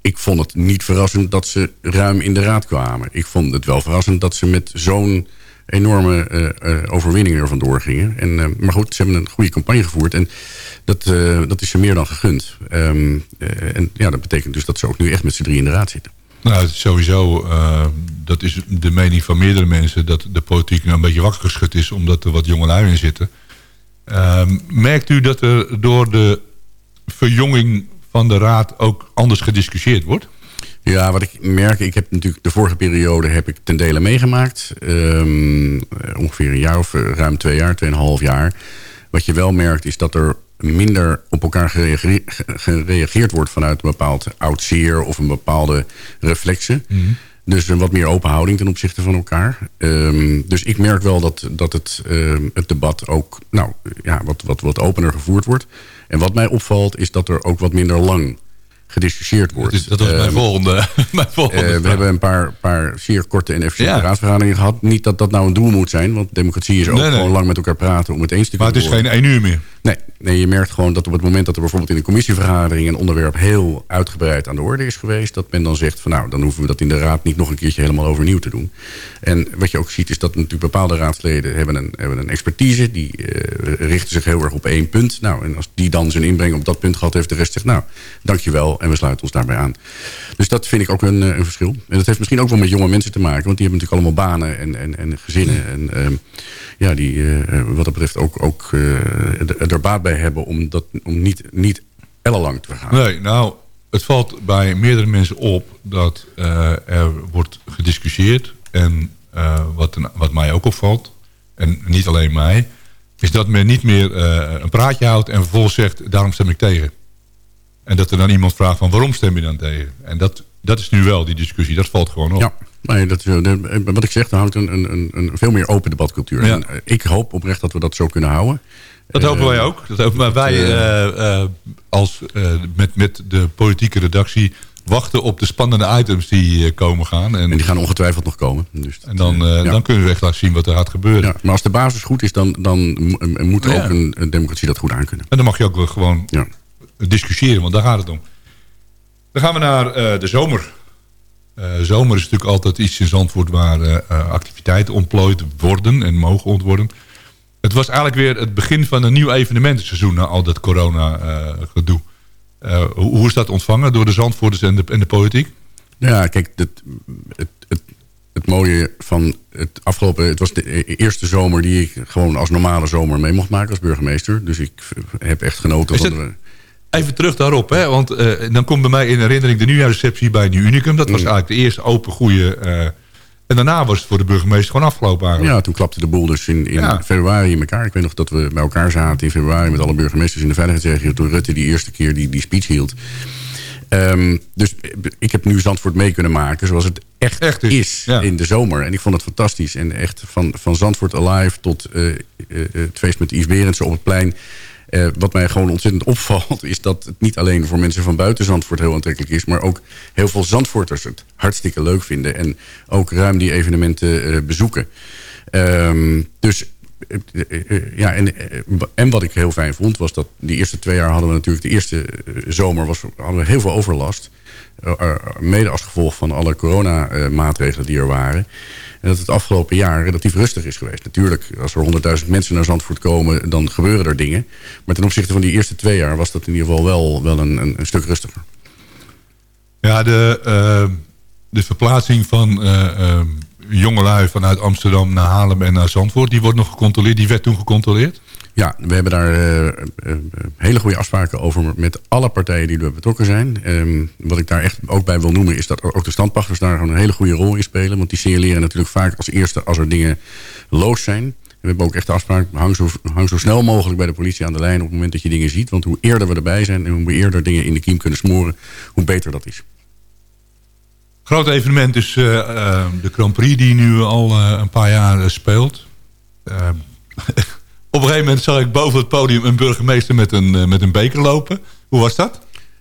ik vond het niet verrassend dat ze ruim in de raad kwamen. Ik vond het wel verrassend dat ze met zo'n enorme eh, eh, overwinning er vandoor gingen. En, eh, maar goed, ze hebben een goede campagne gevoerd. En dat, dat is ze meer dan gegund. Ehm, eh, en ja, dat betekent dus dat ze ook nu echt met z'n drie in de raad zitten.
Nou, sowieso, dat is de mening van meerdere mensen... dat de politiek nou een beetje wakker geschud is... omdat er wat jongelui in zitten. Ehm, merkt u dat er door de verjonging van de raad... ook anders gediscussieerd wordt?
Ja, wat ik merk, ik heb natuurlijk de vorige periode heb ik ten dele meegemaakt. Ehm, eh, ongeveer een jaar of eh, ruim twee jaar, tweeënhalf jaar. Wat je wel merkt is dat er minder op elkaar gereageer- ge- gereageerd wordt vanuit een bepaald oud zeer of een bepaalde reflexen. Dus een wat meer open houding ten opzichte van elkaar. Ehm, dus ik merk wel dat, dat het, ehm, het debat ook nou, ja, wat, wat, wat opener gevoerd wordt. En wat mij opvalt is dat er ook wat minder lang gediscussieerd wordt.
Dus dat was mijn
Ehm,
volgende, mijn volgende
eh, we
vraag.
hebben een paar, paar zeer korte en efficiënte
Ja.
raadsvergaderingen gehad. Niet dat dat nou een doel moet zijn, want democratie is ook
Nee, nee.
gewoon lang met elkaar praten om het eens te
Maar
kunnen
het is geen één uur meer.
Nee, nee, je merkt gewoon dat op het moment dat er bijvoorbeeld in een commissievergadering een onderwerp heel uitgebreid aan de orde is geweest, dat men dan zegt van nou, dan hoeven we dat in de raad niet nog een keertje helemaal overnieuw te doen. En wat je ook ziet is dat natuurlijk bepaalde raadsleden hebben een, hebben een expertise, die eh, richten zich heel erg op één punt. Nou, en als die dan zijn inbreng op dat punt gehad heeft, de rest zegt nou, dankjewel en we sluiten ons daarbij aan. Dus dat vind ik ook een, eh, een verschil. En dat heeft misschien ook wel met jonge mensen te maken, want die hebben natuurlijk allemaal banen en, en, en gezinnen. En ehm, ja, die eh, wat dat betreft ook, ook er- er baat bij hebben om, dat, om niet, niet ellenlang te vergaan.
Nee, nou, het valt bij meerdere mensen op dat eh, er wordt gediscussieerd. En eh, wat, wat mij ook opvalt, en niet alleen mij... is dat men niet meer eh, een praatje houdt en vervolgens zegt... daarom stem ik tegen. En dat er dan iemand vraagt van waarom stem je dan tegen? En dat, dat is nu wel die discussie, dat valt gewoon op.
Ja, nee, dat, wat ik zeg, er hangt een, een, een, veel meer open debatcultuur.
Ja.
En, ik hoop oprecht dat we dat zo kunnen houden.
Dat hopen
Eh,
wij ook. Dat hopen, maar wij eh, eh, als, eh, met, met de politieke redactie wachten op de spannende items die eh, komen gaan. En,
En die gaan ongetwijfeld nog komen. Dus
en dan,
eh,
eh,
ja.
dan kunnen we echt laten zien wat er gaat gebeuren.
Ja, maar als de basis goed is, dan, dan mo- eh, moet
Ja.
ook een, een democratie dat goed aankunnen.
En dan mag je ook wel gewoon
Ja.
discussiëren, want daar gaat het om. Dan gaan we naar eh, de zomer. Eh, zomer is natuurlijk altijd iets in Zandvoort waar eh, eh, activiteiten ontplooid worden en mogen ontworden. Het was eigenlijk weer het begin van een nieuw evenementenseizoen na al dat corona-gedoe. hoe, hoe is dat ontvangen door de Zandvoorters en de, en de politiek?
Ja, kijk, het, het, het, het mooie van het afgelopen... Het was de e- eerste zomer die ik gewoon als normale zomer mee mocht maken als burgemeester. Dus ik heb echt genoten
Is
van... de-
Even terug daarop, hè? want eh, dan komt bij mij in herinnering de nieuwjaarsreceptie bij Nieuw Unicum. Dat was eigenlijk de eerste open, goede. Eh, en daarna was het voor de burgemeester gewoon afgelopen eigenlijk.
Ja, toen klapte de boel dus in, in
Ja.
februari in elkaar. Ik weet nog dat we bij elkaar zaten in februari met alle burgemeesters in de veiligheidsregio. Toen Rutte die eerste keer die, die speech hield. Ehm, dus ik heb nu Zandvoort mee kunnen maken zoals het echt, is, in de zomer. En ik vond het fantastisch. En echt van, van Zandvoort Alive tot eh, eh, het feest met Yves Berendsen op het plein. Eh, wat mij gewoon ontzettend opvalt... is dat het niet alleen voor mensen van buiten Zandvoort heel aantrekkelijk is... maar ook heel veel Zandvoorters het hartstikke leuk vinden... en ook ruim die evenementen eh, bezoeken. Ehm, dus eh, ja, en, en wat ik heel fijn vond... was dat die eerste twee jaar hadden we natuurlijk... de eerste zomer was, hadden we heel veel overlast. Mede als gevolg van alle coronamaatregelen die er waren. En dat het afgelopen jaar relatief rustig is geweest. Natuurlijk, als er 100.000 mensen naar Zandvoort komen... dan gebeuren er dingen. Maar ten opzichte van die eerste twee jaar... was dat in ieder geval wel, wel een, een, stuk rustiger.
Ja, de, eh, de verplaatsing van eh, eh, jongelui vanuit Amsterdam naar Haarlem en naar Zandvoort... die wordt nog gecontroleerd. Die werd toen gecontroleerd.
Ja, we hebben daar eh, eh, eh, hele goede afspraken over met alle partijen die erbij betrokken zijn. Ehm, wat ik daar echt ook bij wil noemen is dat ook de standpachters daar gewoon een hele goede rol in spelen. Want die signaleren natuurlijk vaak als eerste als er dingen loos zijn. We hebben ook echt de afspraak, hang zo, zo snel mogelijk bij de politie aan de lijn op het moment dat je dingen ziet. Want hoe eerder we erbij zijn en hoe eerder dingen in de kiem kunnen smoren, hoe beter dat is.
Groot evenement is de Grand Prix die nu al een paar jaar speelt. Eh, op een gegeven moment zag ik boven het podium een burgemeester met een, eh, met een beker lopen. Hoe was dat?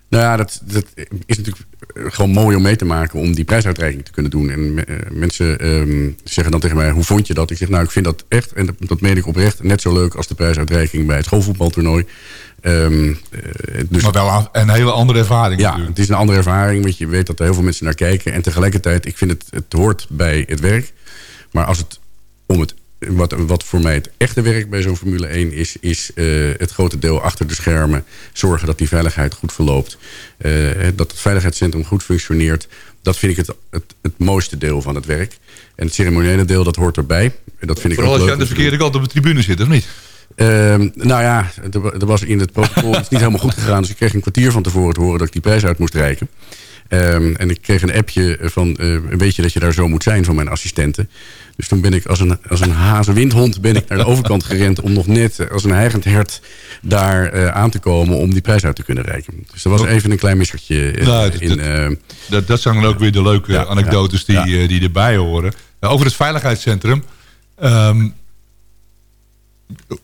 Nou ja, dat, dat is natuurlijk gewoon mooi om mee te maken... om die prijsuitreiking te kunnen doen. En eh, mensen ehm, zeggen dan tegen mij, hoe vond je dat? Ik zeg, nou, ik vind dat echt, en dat, dat meen ik oprecht... net zo leuk als de prijsuitreiking bij het schoolvoetbaltoernooi. Ehm, eh, dus,
Maar wel een hele andere ervaring
Ja,
natuurlijk.
het is een andere ervaring. Want je weet dat er heel veel mensen naar kijken. En tegelijkertijd, ik vind het, het hoort bij het werk. Maar als het om het... Wat, wat voor mij het echte werk bij zo'n Formule 1 is... is eh, het grote deel achter de schermen. Zorgen dat die veiligheid goed verloopt. eh, dat het veiligheidscentrum goed functioneert. Dat vind ik het, het, het mooiste deel van het werk. En het ceremoniële deel, dat hoort erbij. Dat vind ik
Vooral
ook
als je aan de verkeerde kant op de tribune zit, of niet?
Ehm, nou ja, er, wa- er was in het protocol het is niet helemaal goed gegaan. Dus ik kreeg een kwartier van tevoren te horen dat ik die prijs uit moest reiken. Ehm, en ik kreeg een appje van, eh, weet je dat je daar zo moet zijn van mijn assistenten. Dus toen ben ik als een, als een hazenwindhond ben ik naar de overkant gerend... om nog net eh, als een heigend hert daar eh, aan te komen om die prijs uit te kunnen reiken. Dus er was even een klein missertje
Nou, dat-
in...
Dat, dat zijn dan ook weer de leuke
Ja,
anekdotes
ja,
die, die erbij horen. Eh, over het veiligheidscentrum. Ehm,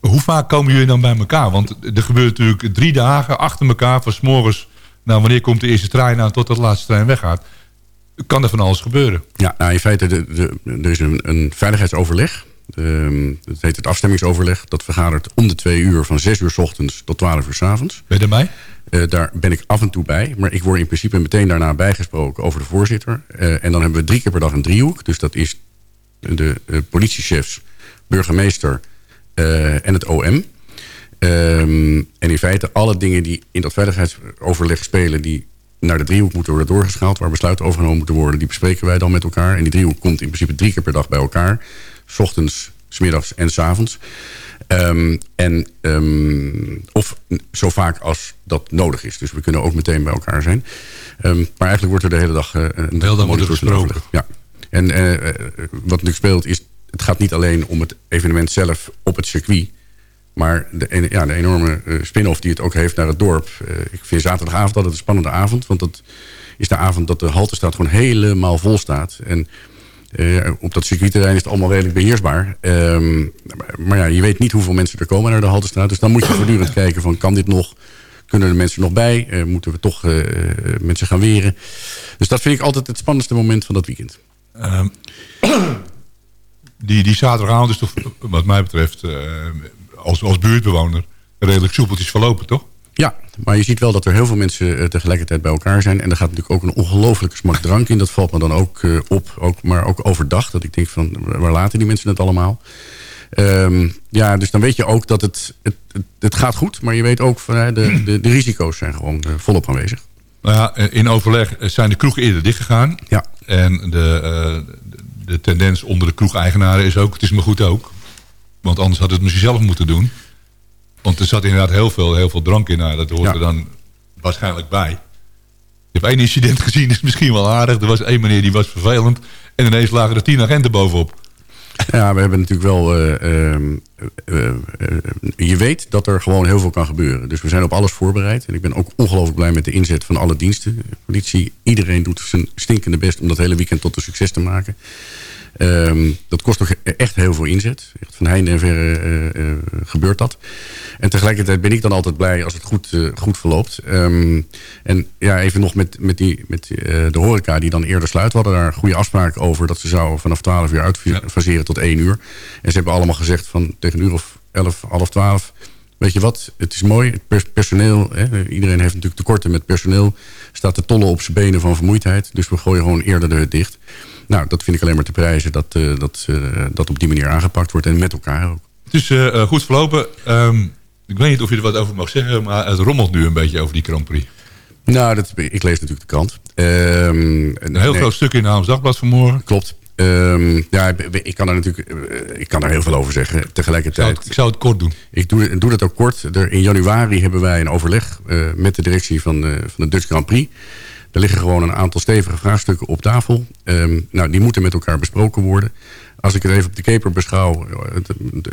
hoe vaak komen jullie dan bij elkaar? Want er gebeurt natuurlijk drie dagen achter elkaar... van 's morgens nou, wanneer komt de eerste trein aan... tot de laatste trein weggaat. Kan er van alles gebeuren.
Ja, nou in feite, de, de, er is een, een veiligheidsoverleg. Ehm dat heet het afstemmingsoverleg. Dat vergadert om de twee uur van zes uur 's ochtends tot twaalf uur 's avonds.
Ben je erbij?
Eh, daar ben ik af en toe bij. Maar ik word in principe meteen daarna bijgesproken over de voorzitter. Eh, en dan hebben we drie keer per dag een driehoek. Dus dat is de eh, politiechefs, burgemeester eh, en het OM. Ehm, en in feite alle dingen die in dat veiligheidsoverleg spelen... die naar de driehoek moeten worden doorgeschaald... waar besluiten overgenomen moeten worden, die bespreken wij dan met elkaar. En die driehoek komt in principe drie keer per dag bij elkaar. S ochtends, s middags en s avonds. Ehm, en ehm, of zo vaak als dat nodig is. Dus we kunnen ook meteen bij elkaar zijn. Ehm, maar eigenlijk wordt er de hele dag... eh, een
hele dag wordt gesproken.
Ja. En eh, eh, wat natuurlijk speelt is het gaat niet alleen om het evenement zelf op het circuit... maar de, ja, de enorme eh, spin-off die het ook heeft naar het dorp. Eh, ik vind zaterdagavond altijd een spannende avond... want dat is de avond dat de Haltestraat gewoon helemaal vol staat. En eh, op dat circuitterrein is het allemaal redelijk beheersbaar. Ehm, maar, maar ja, je weet niet hoeveel mensen er komen naar de Haltestraat. Dus dan moet je voortdurend kijken van kan dit nog... Kunnen er mensen nog bij? Moeten we toch mensen gaan weren? Dus dat vind ik altijd het spannendste moment van dat weekend.
Ehm, die, die zaterdagavond is toch, wat mij betreft, als, als buurtbewoner, redelijk soepeltjes verlopen, toch?
Ja, maar je ziet wel dat er heel veel mensen eh, tegelijkertijd bij elkaar zijn. En er gaat natuurlijk ook een ongelofelijke smak drank in. Dat valt me dan ook eh, op, ook, maar ook overdag. Dat ik denk van, waar laten die mensen het allemaal? Ehm, ja, dus dan weet je ook dat het, het, het, gaat goed. Maar je weet ook, van, de, de, de risico's zijn gewoon eh, volop aanwezig.
Nou ja, in overleg zijn de kroegen eerder dichtgegaan.
Ja.
En de, de, de tendens onder de kroegeigenaren is ook, het is me goed ook. Want anders had het misschien zelf moeten doen. Want er zat inderdaad heel veel, heel veel drank in. Nou, dat hoort
Ja.
er dan waarschijnlijk bij. Je hebt één incident gezien, dat is misschien wel aardig. Er was één meneer die was vervelend. En ineens lagen er tien agenten bovenop.
Ja, we hebben natuurlijk wel... eh, ehm, eh, eh, je weet dat er gewoon heel veel kan gebeuren. Dus we zijn op alles voorbereid. En ik ben ook ongelooflijk blij met de inzet van alle diensten. Politie, iedereen doet zijn stinkende best... om dat hele weekend tot een succes te maken. Ehm, dat kost toch echt heel veel inzet. Echt van heinde en verre eh, eh, gebeurt dat. En tegelijkertijd ben ik dan altijd blij als het goed, eh, goed verloopt. Ehm, en ja, even nog met, met, die, met de horeca die dan eerder sluit. We hadden daar goede afspraken over dat ze zouden vanaf 12 uur uitfaseren tot 1 uur. En ze hebben allemaal gezegd van tegen een uur of 11, half 12... Weet je wat, het is mooi. Het pers- personeel, hè, iedereen heeft natuurlijk tekorten met personeel. Staat te tollen op zijn benen van vermoeidheid. Dus we gooien gewoon eerder de hut dicht. Nou, dat vind ik alleen maar te prijzen dat eh, dat, eh, dat op die manier aangepakt wordt. En met elkaar ook.
Het is eh, eh, goed verlopen. Ehm, ik weet niet of je er wat over mag zeggen, maar het rommelt nu een beetje over die Grand Prix.
Nou, dat, ik lees natuurlijk de krant. Ehm,
Een heel groot stuk in de Haams Dagblad vanmorgen.
Klopt. Ehm, ja, ik- kan daar natuurlijk ik kan daar heel veel over zeggen. Tegelijkertijd.
Ik zou het kort doen.
Ik doe, doe dat ook kort. Er, in januari hebben wij een overleg met de directie van, van de Dutch Grand Prix. Er liggen gewoon een aantal stevige vraagstukken op tafel. Ehm, nou, die moeten met elkaar besproken worden. Als ik het even op de keper beschouw... eh, het-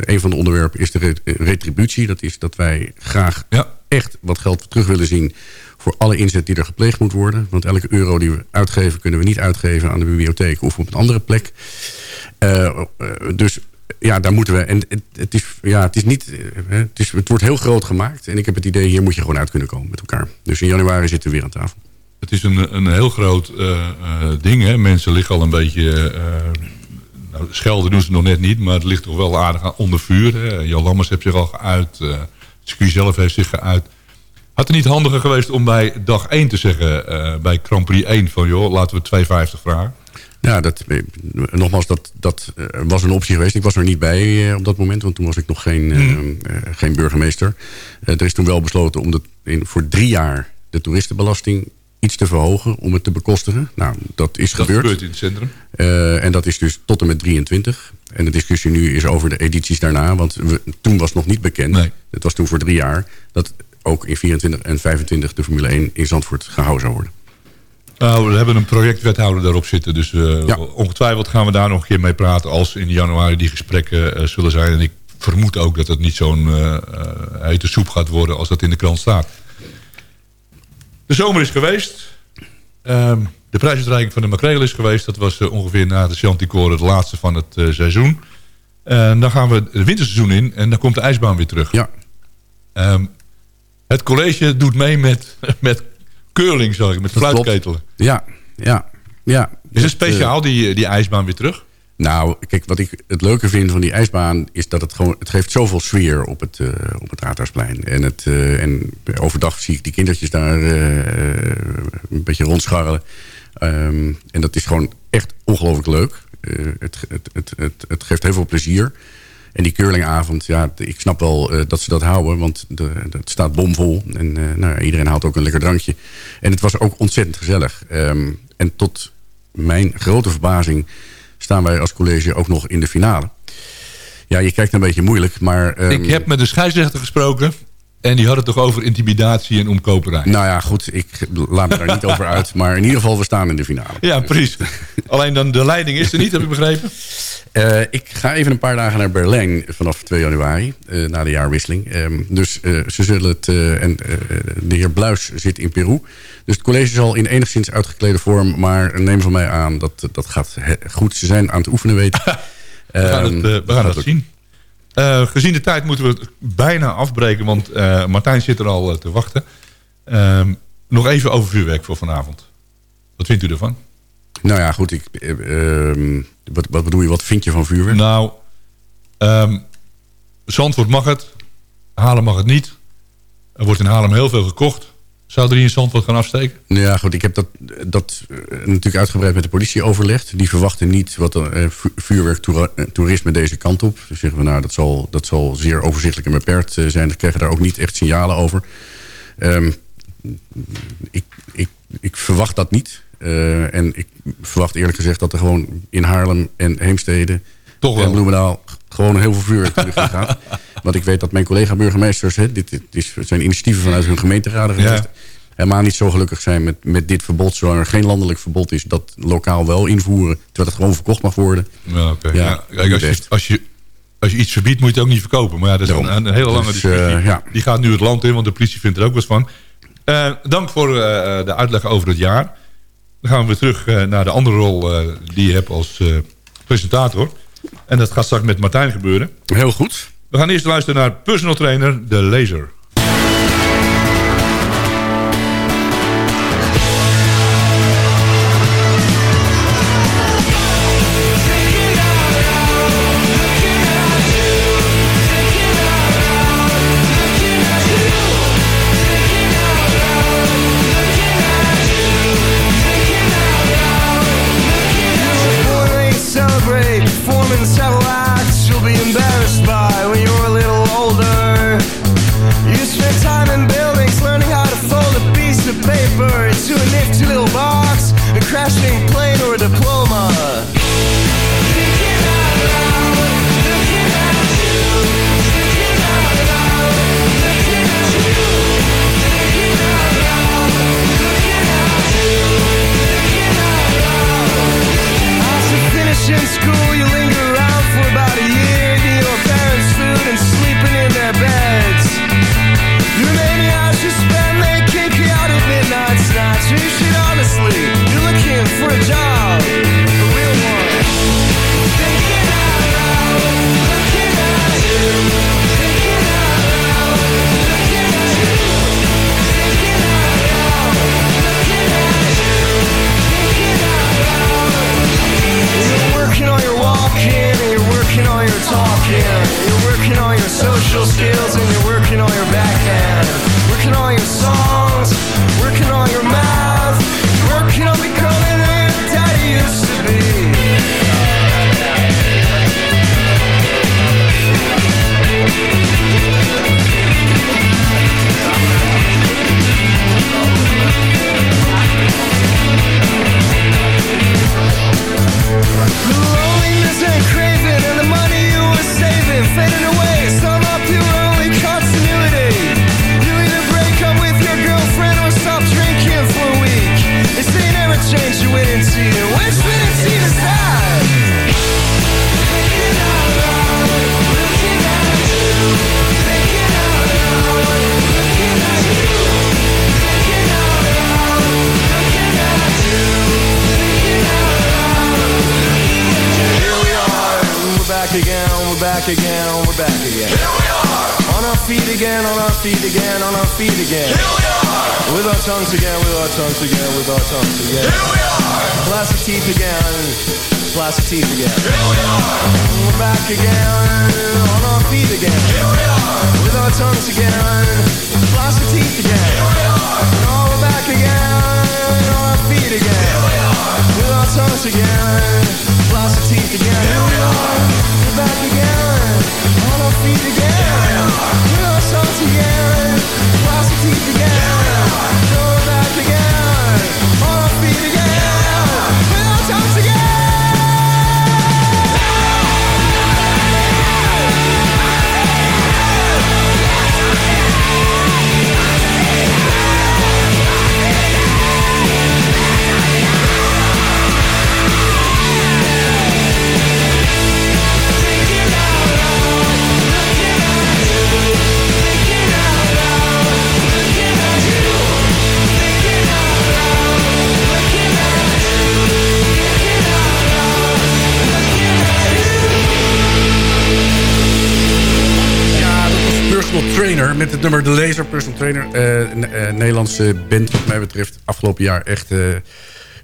een van de onderwerpen is de re- retributie. Dat is dat wij graag echt wat geld terug willen zien... voor alle inzet die er gepleegd moet worden. Want elke euro die we uitgeven... kunnen we niet uitgeven aan de bibliotheek of op een andere plek. Eh, eh, dus ja, daar moeten we... En het, is, ja, het is niet... Het, is, het wordt heel groot gemaakt. En ik heb het idee, hier moet je gewoon uit kunnen komen met elkaar. Dus in januari zitten we weer aan tafel.
Het is een, een heel groot eh, eh, ding. Hè? Mensen liggen al een beetje... eh, nou, schelden doen ze nog net niet, maar het ligt toch wel aardig aan- onder vuur. Hè? Jan Lammers heeft zich al geuit. het circuit zelf heeft zich geuit. Had het niet handiger geweest om bij dag 1 te zeggen... bij Grand Prix 1 van... joh, laten we 2,50 vragen?
Ja, dat, eh, nogmaals, dat, dat was een optie geweest. Ik was er niet bij op dat moment, want toen was ik nog geen, eh, geen burgemeester. Er is toen wel besloten om de, in, voor drie jaar de toeristenbelasting iets te verhogen om het te bekostigen. Nou, dat is
Dat
gebeurd.
gebeurt in het centrum.
Eh, en dat is dus tot en met 23. En de discussie nu is over de edities daarna. Want we, toen was nog niet bekend, het was toen voor drie jaar... dat ook in 24 en 25 de Formule 1 in Zandvoort gehouden zou worden.
Nou, we hebben een projectwethouder daarop zitten. Dus eh, ongetwijfeld gaan we daar nog een keer mee praten... als in januari die gesprekken eh, zullen zijn. En ik vermoed ook dat het niet zo'n hete soep gaat worden... als dat in de krant staat. De zomer is geweest. Ehm, de prijsuitreiking van de makreel is geweest. Dat was eh, ongeveer na de Chanticore het laatste van het eh, seizoen. En dan gaan we het winterseizoen in. En dan komt de ijsbaan weer terug.
Ja.
Ehm, het college doet mee met, met curling, zeg ik, met fluitketelen.
Ja, ja, ja.
Is het speciaal, die, die ijsbaan weer terug?
Nou, kijk, wat ik het leuke vind van die ijsbaan... is dat het gewoon... het geeft zoveel sfeer op het, eh, op het Raadhuisplein. En, het, eh, en overdag zie ik die kindertjes daar eh, een beetje rondscharrelen. Ehm, en dat is gewoon echt ongelooflijk leuk. Het, het, het, het, het geeft heel veel plezier. En die curlingavond, ja, ik snap wel dat ze dat houden. Want de- het staat bomvol. En nou, iedereen haalt ook een lekker drankje. En het was ook ontzettend gezellig. Ehm, en tot mijn grote verbazing staan wij als college ook nog in de finale. Ja, je kijkt een beetje moeilijk, maar... ehm,
Ik heb met de scheidsrechter gesproken.
En die had het toch over intimidatie en omkoperij.
Nou ja, goed, ik laat me daar niet over uit. Maar in ieder geval, we staan in de finale.
Ja, precies. Alleen dan de leiding is er niet, heb ik begrepen.
Uh, ik ga even een paar dagen naar Berlijn vanaf 2 januari, uh, na de jaarwisseling. Um, dus uh, ze zullen het, en de heer Bluis zit in Peru. Dus het college zal in enigszins uitgeklede vorm, maar neem van mij aan dat dat gaat goed. Ze zijn aan het oefenen, weet ik.
we gaan het, we gaan het zien. Uh, gezien de tijd moeten we het bijna afbreken, want uh, Martijn zit er al uh, te wachten. Ehm, nog even over vuurwerk voor vanavond. Wat vindt u ervan?
Nou ja, goed. Ik, ehm, wat, wat bedoel je, wat vind je van vuurwerk?
Nou, um, Zandvoort mag het. Halen mag het niet. Er wordt in Haarlem heel veel gekocht. Zou er hier in Zandvoort gaan afsteken?
Ja, goed. Ik heb dat, dat natuurlijk uitgebreid met de politie overlegd. Die verwachten niet wat uh, vuurwerktoerisme deze kant op. Dus zeggen we, nou, dat zal, dat zal zeer overzichtelijk en beperkt zijn. Ze krijgen daar ook niet echt signalen over. Um, ik, ik, ik verwacht dat niet. Uh, en ik verwacht eerlijk gezegd dat er gewoon in Haarlem en Heemstede...
Toch wel.
en Bloemendaal gewoon heel veel vuurwerk terug gaat. Want ik weet dat mijn collega-burgemeesters... dit, dit is, zijn initiatieven vanuit hun gemeenteraden geweest... Ja. helemaal niet zo gelukkig zijn met, met dit verbod... zolang er geen landelijk verbod is, dat lokaal wel invoeren... terwijl het gewoon verkocht mag worden.
Ja, okay. ja, als, je, als, je, als je iets verbiedt, moet je het ook niet verkopen. Maar ja, dat is een, een, hele lange dus, discussie. Uh, ja. Die gaat nu het land in, want de politie vindt er ook wat van. Uh, dank voor uh, de uitleg over het jaar. Dan gaan we weer terug uh, naar de andere rol die je hebt als presentator. En dat gaat straks met Martijn gebeuren.
Heel goed.
We gaan eerst luisteren naar personal trainer De Laser.
social skills het nummer De Laser Personal Trainer. Eh, Nederlandse band wat mij betreft. Afgelopen jaar echt eh,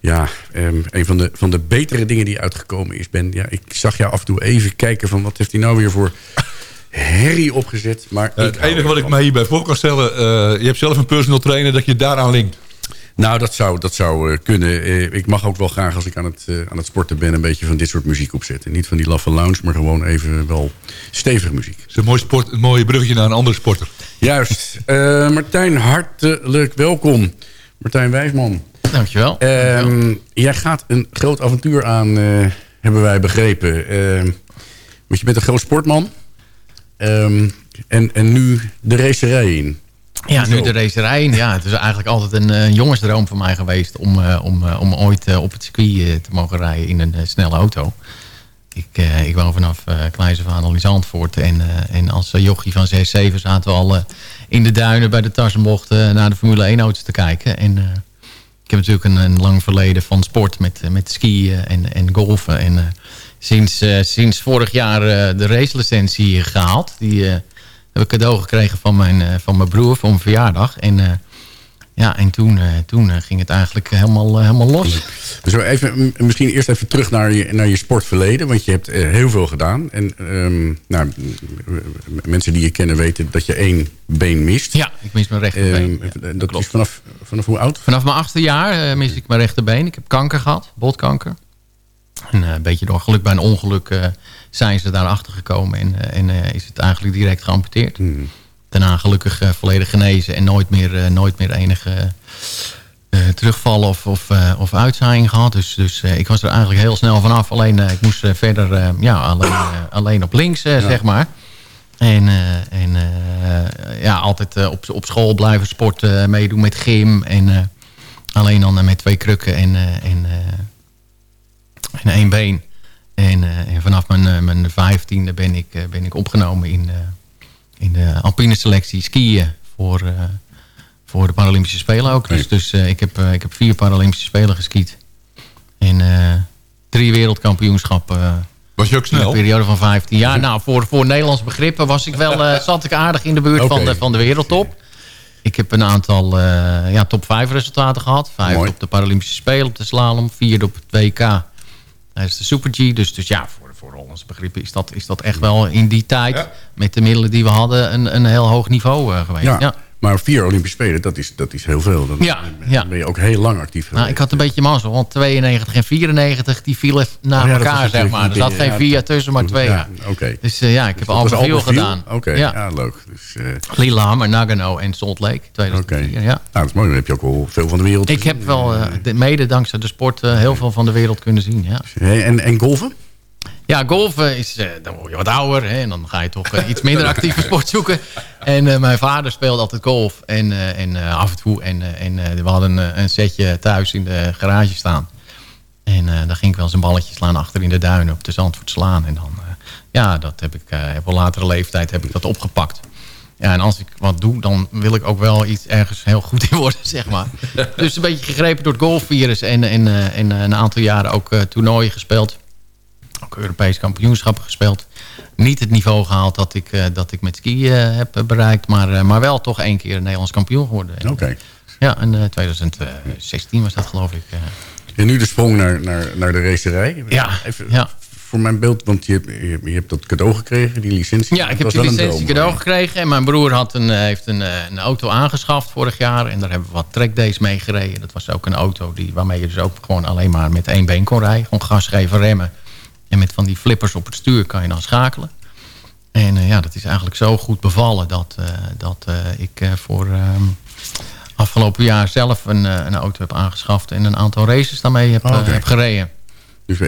ja, ehm, een van de, van de betere dingen die uitgekomen is. Ben, ja, ik zag jou af en toe even kijken van wat heeft hij nou weer voor herrie opgezet. Maar
het enige wat ik mij hierbij voor kan stellen... je hebt zelf een personal trainer dat je daaraan linkt.
Nou, dat zou, dat zou kunnen. Ik mag ook wel graag als ik aan het, aan het sporten ben... een beetje van dit soort muziek opzetten. Niet van die laffe lounge, maar gewoon even wel stevige muziek.
Het is een mooi, sport, een mooi bruggetje naar een andere sporter.
Juist. Eh, Martijn, hartelijk welkom. Martijn Wijsman.
Dankjewel.
Ehm, jij gaat een groot avontuur aan, eh, hebben wij begrepen. Ehm, want je bent een groot sportman. Ehm, en, en nu de racerij in.
Ja, nu de racerij. Ja, het is eigenlijk altijd een eh, jongensdroom van mij geweest... om, om, om ooit op het circuit te mogen rijden in een snelle auto. Ik, eh, ik woon vanaf uh, aan al. En, eh, en als jochie van 6, 7 zaten we al in de duinen bij de Tassenbocht... eh, naar de Formule 1 auto's te kijken. En ik heb natuurlijk een, een lang verleden van sport met, met skiën en, en golfen. En sinds, sinds vorig jaar de racelicentie gehaald. Die heb ik cadeau gekregen van mijn, van mijn broer voor mijn verjaardag. En, ja, en toen, eh, toen eh, ging het eigenlijk helemaal, eh, helemaal los.
Dus we even, misschien eerst even terug naar je, naar je sportverleden. Want je hebt heel veel gedaan. En ehm, nou, mensen die je kennen weten dat je één been mist.
Ja, ik mis mijn rechterbeen.
Ehm, dat is vanaf, vanaf hoe oud?
Vanaf mijn achtste jaar mis ik mijn rechterbeen. Ik heb kanker gehad, botkanker. En een beetje door geluk bij een ongeluk zijn ze daarachter gekomen. En, en is het eigenlijk direct geamputeerd. Daarna gelukkig eh, volledig genezen. En nooit meer, eh, nooit meer enige eh, terugvallen of, of, of uitzaaiing gehad. Dus, dus ik was er eigenlijk heel snel vanaf. Alleen ik moest verder ja, alleen, alleen op links, zeg maar. En, en ja, altijd op, op school blijven sporten, meedoen met gym. En alleen dan met twee krukken en, en, en één been. En, en vanaf mijn, mijn vijftiende ben ik, ben ik opgenomen in, in de alpine selectie skiën voor, eh, voor de Paralympische Spelen ook. Dus, dus eh, ik, heb, eh, ik heb vier Paralympische Spelen geskiet. En drie wereldkampioenschappen.
Was je ook snel?
In een periode van 15 jaar. Nou, voor, voor Nederlands begrippen was ik wel, zat ik aardig in de buurt van, de, van de wereldtop. Ik heb een aantal ja, top 5 resultaten gehad. Vijf
Mooi.
op de Paralympische Spelen op de slalom. Vierde op het WK. Dat is de Super G. Dus, dus ja, voor, Hollandse begrippen is dat, is dat echt wel in die tijd... met de middelen die we hadden een, een heel hoog niveau eh, geweest.
Ja,
Ja.
maar vier Olympische Spelen, dat is, dat is heel veel. Dan
Ja, ja.
ben je ook heel lang actief geweest.
Nou, ik had een beetje mazzel, want 92 en 94 die vielen na
Oh was
elkaar, zeg maar. Er zat geen vier jaar tussen, maar twee
Ja,
jaar.
oké.
Dus eh, ja, ik
Dus
heb
dat
al veel gedaan.
Oké,
ja.
ja. leuk. Dus, eh,
Lillehammer, Nagano en Salt Lake, 2004. Ja.
nou, dat is mooi. Dan heb je ook al veel van de wereld
Ik heb wel, eh, de- mede dankzij de sport, eh, heel veel van de wereld kunnen zien. Ja,
en, en golven?
Ja golven is, eh, dan word je wat ouder. Hè, en dan ga je toch eh, iets minder actieve sport zoeken. En eh, mijn vader speelde altijd golf. En, eh, en eh, af en toe. En, eh, en eh, we hadden een, een setje thuis in de garage staan. En eh dan ging ik wel eens een balletje slaan achter in de duinen op de Zandvoort slaan. En dan, eh, ja, dat heb ik eh, op een latere leeftijd heb ik dat opgepakt. Ja, en als ik wat doe, dan wil ik ook wel iets ergens heel goed in worden, zeg maar. dus een beetje gegrepen door het golfvirus. En, en, eh, en eh, een aantal jaren ook eh, toernooien gespeeld. Ook Europese kampioenschappen gespeeld. Niet het niveau gehaald dat ik, eh, dat ik met skiën eh, heb bereikt. Maar, eh, maar wel toch één keer een Nederlands kampioen geworden. En,
Oké.
Ja, in eh, 2016 was dat geloof ik.
En nu de sprong naar, naar, naar de racerij.
Ja,
Even
ja.
voor mijn beeld, want je, hebt- je, je hebt dat cadeau gekregen, die licentie.
Ja, ik heb die licentie cadeau gekregen. En mijn broer had een, heeft een, een auto aangeschaft vorig jaar. En daar hebben we wat trackdays mee gereden. Dat was ook een auto die, waarmee je dus ook gewoon alleen maar met één been kon rijden. Gewoon gas geven, remmen. En met van die flippers op het stuur kan je dan schakelen. En eh, ja, dat is eigenlijk zo goed bevallen dat, eh, dat eh, ik voor ehm, afgelopen jaar zelf een, een auto heb aangeschaft. En een aantal races daarmee heb,
Oh,
heb gereden.
Dus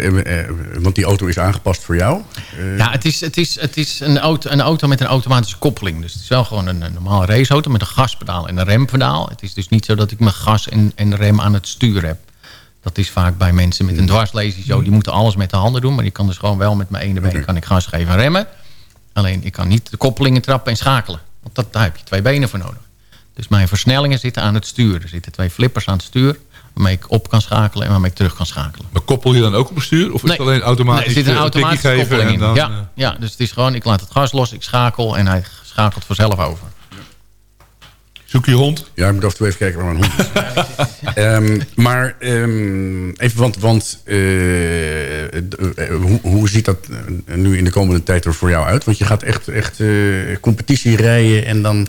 want die auto is aangepast voor jou.
Ja, het is, het is, het is een, auto, een auto met een automatische koppeling. Dus het is wel gewoon een, een normale raceauto met een gaspedaal en een rempedaal. Het is dus niet zo dat ik mijn gas en, en rem aan het stuur heb. Dat is vaak bij mensen met een dwarslesie zo. Die moeten alles met de handen doen. Maar ik kan dus gewoon wel met mijn ene been kan ik gas geven en remmen. Alleen ik kan niet de koppelingen trappen en schakelen. Want dat, daar heb je twee benen voor nodig. Dus mijn versnellingen zitten aan het stuur. Er zitten twee flippers aan het stuur. Waarmee ik op kan schakelen en waarmee ik terug kan schakelen.
Maar koppel je dan ook op het stuur? Of is het alleen automatisch
Nee, er zit een
eh,
automatische koppeling in.
dan,
ja,
eh,
ja, dus het is gewoon, ik laat het gas los, ik schakel en hij schakelt vanzelf over.
Zoek je hond?
Ja, ik moet af en toe even kijken waar mijn hond is. Ehm, maar ehm, even, want, want eh, eh, hoe, hoe ziet dat eh, nu in de komende tijd er voor jou uit? Want je gaat echt, echt eh, competitie rijden en dan...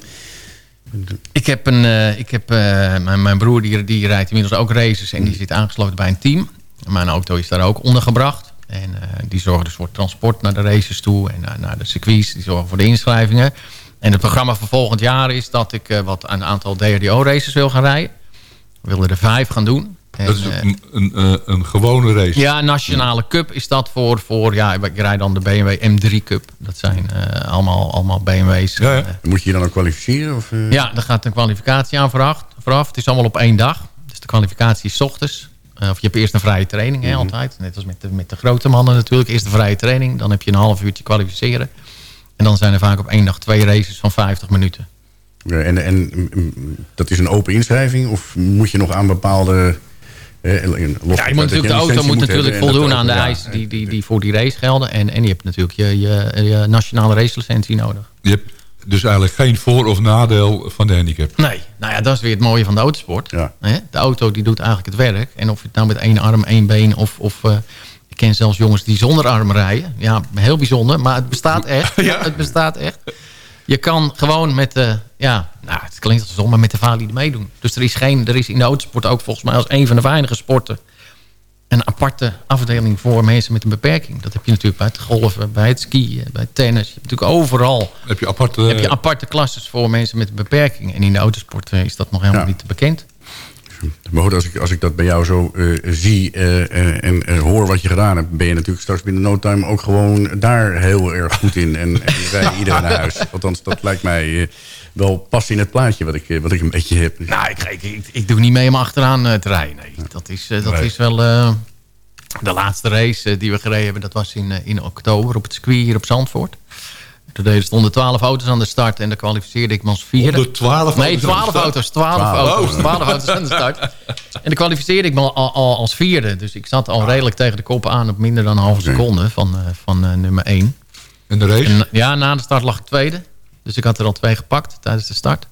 Ik heb, een, eh, ik heb eh, mijn, mijn broer die, die rijdt inmiddels ook races en die zit aangesloten bij een team. Mijn auto is daar ook ondergebracht. En eh, die zorgen dus voor transport naar de races toe en naar, naar de circuits. Die zorgen voor de inschrijvingen. En het programma voor volgend jaar is dat ik eh, wat een aantal DRDO-races wil gaan rijden. We willen er vijf gaan doen. En,
dat is
eh,
een, een, eh, een gewone race.
ja, een nationale cup is dat voor, voor ja, ik rijd dan de BMW M3 Cup. Dat zijn eh, allemaal, allemaal BMW's.
Ja, ja.
Moet je je dan ook kwalificeren? Of, eh?
ja, er gaat een kwalificatie aan vooraf. vooraf. Het is allemaal op één dag. Dus de kwalificatie is 's ochtends. Of je hebt eerst een vrije training, hè, altijd. Net als met de, met de grote mannen natuurlijk. Eerst een vrije training. Dan heb je een half uurtje kwalificeren. En dan zijn er vaak op één dag twee races van 50 minuten.
Ja, En, en mm, dat is een open inschrijving? Of moet je nog aan bepaalde... eh, los
Ja,
van
je moet natuurlijk, de auto moet natuurlijk voldoen aan de eisen die, die, die voor die race gelden. En, en je hebt natuurlijk je, je, je nationale racelicentie nodig.
Je hebt dus eigenlijk geen voor- of nadeel van de handicap.
Nee, nou ja, dat is weer het mooie van de autosport.
Ja.
Hè? De auto die doet eigenlijk het werk. En of je het nou met één arm, één been of... of eh, ken zelfs jongens die zonder arm rijden. Ja, heel bijzonder, maar het bestaat echt.
Ja.
Het bestaat echt. Je kan gewoon met de... Ja, nou, het klinkt als zon, maar met de valide meedoen. Dus er is, geen, er is in de autosport ook volgens mij als een van de weinige sporten... een aparte afdeling voor mensen met een beperking. Dat heb je natuurlijk bij het golven, bij het skiën, bij het tennis. Je hebt natuurlijk overal
Heb je aparte...
heb je aparte klasses voor mensen met een beperking. En in de autosport eh, is dat nog helemaal
Ja.
niet bekend.
Maar goed, als ik, als ik dat bij jou zo eh, zie eh, eh, en hoor wat je gedaan hebt... ben je natuurlijk straks binnen no time ook gewoon daar heel erg goed in. En, en rij je iedereen naar huis. Althans, dat lijkt mij wel pas in het plaatje wat ik, wat ik een beetje heb.
Nou, ik, ik, ik, ik doe niet mee om achteraan te rijden. Nee, dat is, dat
Nee.
is wel... de laatste race die we gereden hebben, dat was in, in oktober op het circuit hier op Zandvoort. Toen deden- stonden 12 auto's aan de start en daar kwalificeerde ik me als vierde.
112
Nee,
auto's aan de
12
start?
auto's. 12
Twaalf.
auto's.
Oh.
12 auto's aan de start. En dan kwalificeerde ik me al, al als vierde. Dus ik zat al redelijk tegen de kop aan op minder dan een halve seconde van, eh, van eh, nummer 1.
En de race?
En, ja, na de start lag ik tweede. Dus ik had er al twee gepakt tijdens de start.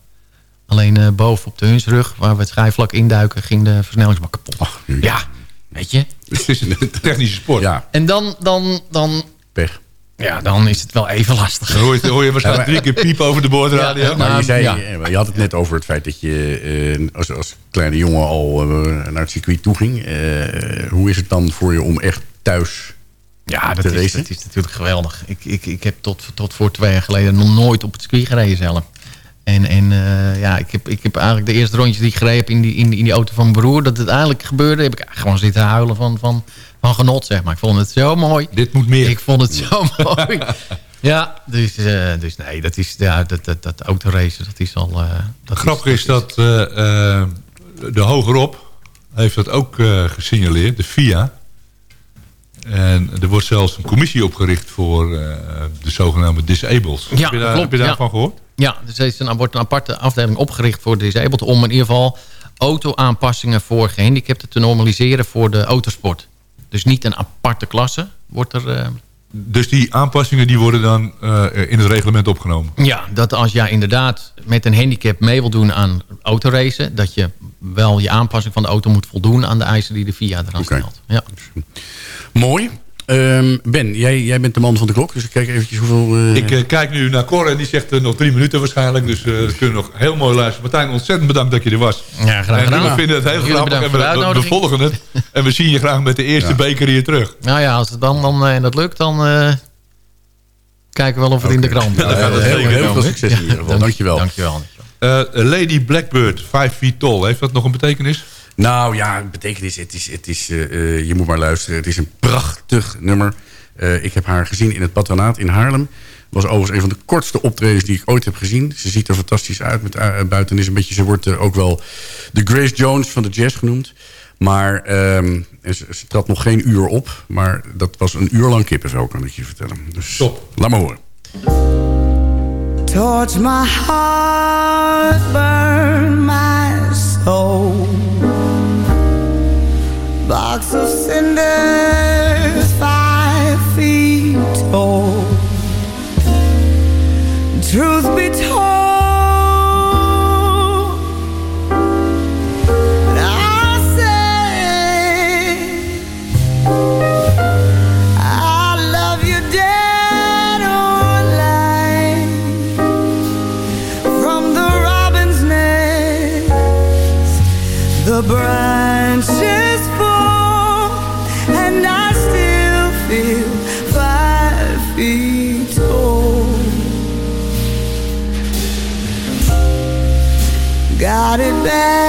Alleen eh, boven op de hunsrug, waar we het schijfvlak induiken, ging de versnellingsbak kapot.
Ach,
Ja, weet je.
Het is een technische sport.
Ja,
En dan, dan, dan,
pech.
Ja, dan is het wel even lastig.
Dan hoor je, hoor je waarschijnlijk drie keer piep over de boordradio.
Ja,
Maar
Nou,
je, zei,
ja.
eh, je had het net over het feit dat je eh, als, als kleine jongen al eh, naar het circuit toe ging. Eh, hoe is het dan voor je om echt thuis
Ja,
te
dat is, dat is natuurlijk geweldig. Ik, ik, ik heb tot, tot voor twee jaar geleden nog nooit op het circuit gereden zelf. En, en eh, ja, ik heb, ik heb eigenlijk de eerste rondjes die ik gereden heb in die, in, die- in die auto van mijn broer... dat het eigenlijk gebeurde, heb ik gewoon zitten huilen van, van, van genot, zeg maar. Ik vond het zo mooi.
Dit moet meer.
Ik vond het zo mooi. Ja, dus, eh, dus nee, dat is, ja, dat, dat, dat autoracen, dat is al... eh, dat
Grappig is dat eh, de hogerop heeft dat ook gesignaleerd, de FIA. En er wordt zelfs een commissie opgericht voor de zogenaamde disabled.
Ja,
heb je, daar,
klopt,
heb je
ja.
daarvan gehoord?
Ja, dus er is een, wordt een aparte afdeling opgericht voor disabled... om in ieder geval auto-aanpassingen voor gehandicapten te normaliseren voor de autosport. Dus niet een aparte klasse wordt er... eh,
Dus die aanpassingen die worden dan eh, in het reglement opgenomen.
ja, dat als jij inderdaad met een handicap mee wil doen aan autoracen... dat je wel je aanpassing van de auto moet voldoen aan de eisen die de VIA eraan
Oké.
stelt. Ja.
Mooi. Ehm, ben, jij, jij bent de man van de klok, dus ik kijk eventjes hoeveel... eh,
Ik kijk nu naar Cor en die zegt nog drie minuten waarschijnlijk. Dus eh we kunnen nog heel mooi luisteren. Martijn, ontzettend bedankt dat je er was.
Ja, graag
en
gedaan.
we vinden het heel grappig en we, we, volgen het. En we zien je graag met de eerste
Ja.
beker hier terug.
Nou ja, als het dan, dan eh, en dat lukt, dan eh, kijken we wel of het in de krant
Ja, heel, heel, heel veel succes in ieder geval.
Dank-
Dankjewel.
Dankjewel.
Eh, Lady Blackbird, 5 feet tall. Heeft dat nog een betekenis?
Nou ja, betekenis, het is, het is, je moet maar luisteren. Het is een prachtig nummer. Eh, ik heb haar gezien in het patronaat in Haarlem. was overigens een van de kortste optredens die ik ooit heb gezien. Ze ziet er fantastisch uit. Met, buiten is een beetje, ze wordt ook wel de Grace Jones van de jazz genoemd. Maar ehm, en ze, ze trad nog geen uur op. Maar dat was een uur lang kippenvel, kan ik je vertellen. Dus
Top.
laat maar horen.
Towards my heart burn my soul Box of cinders it
back.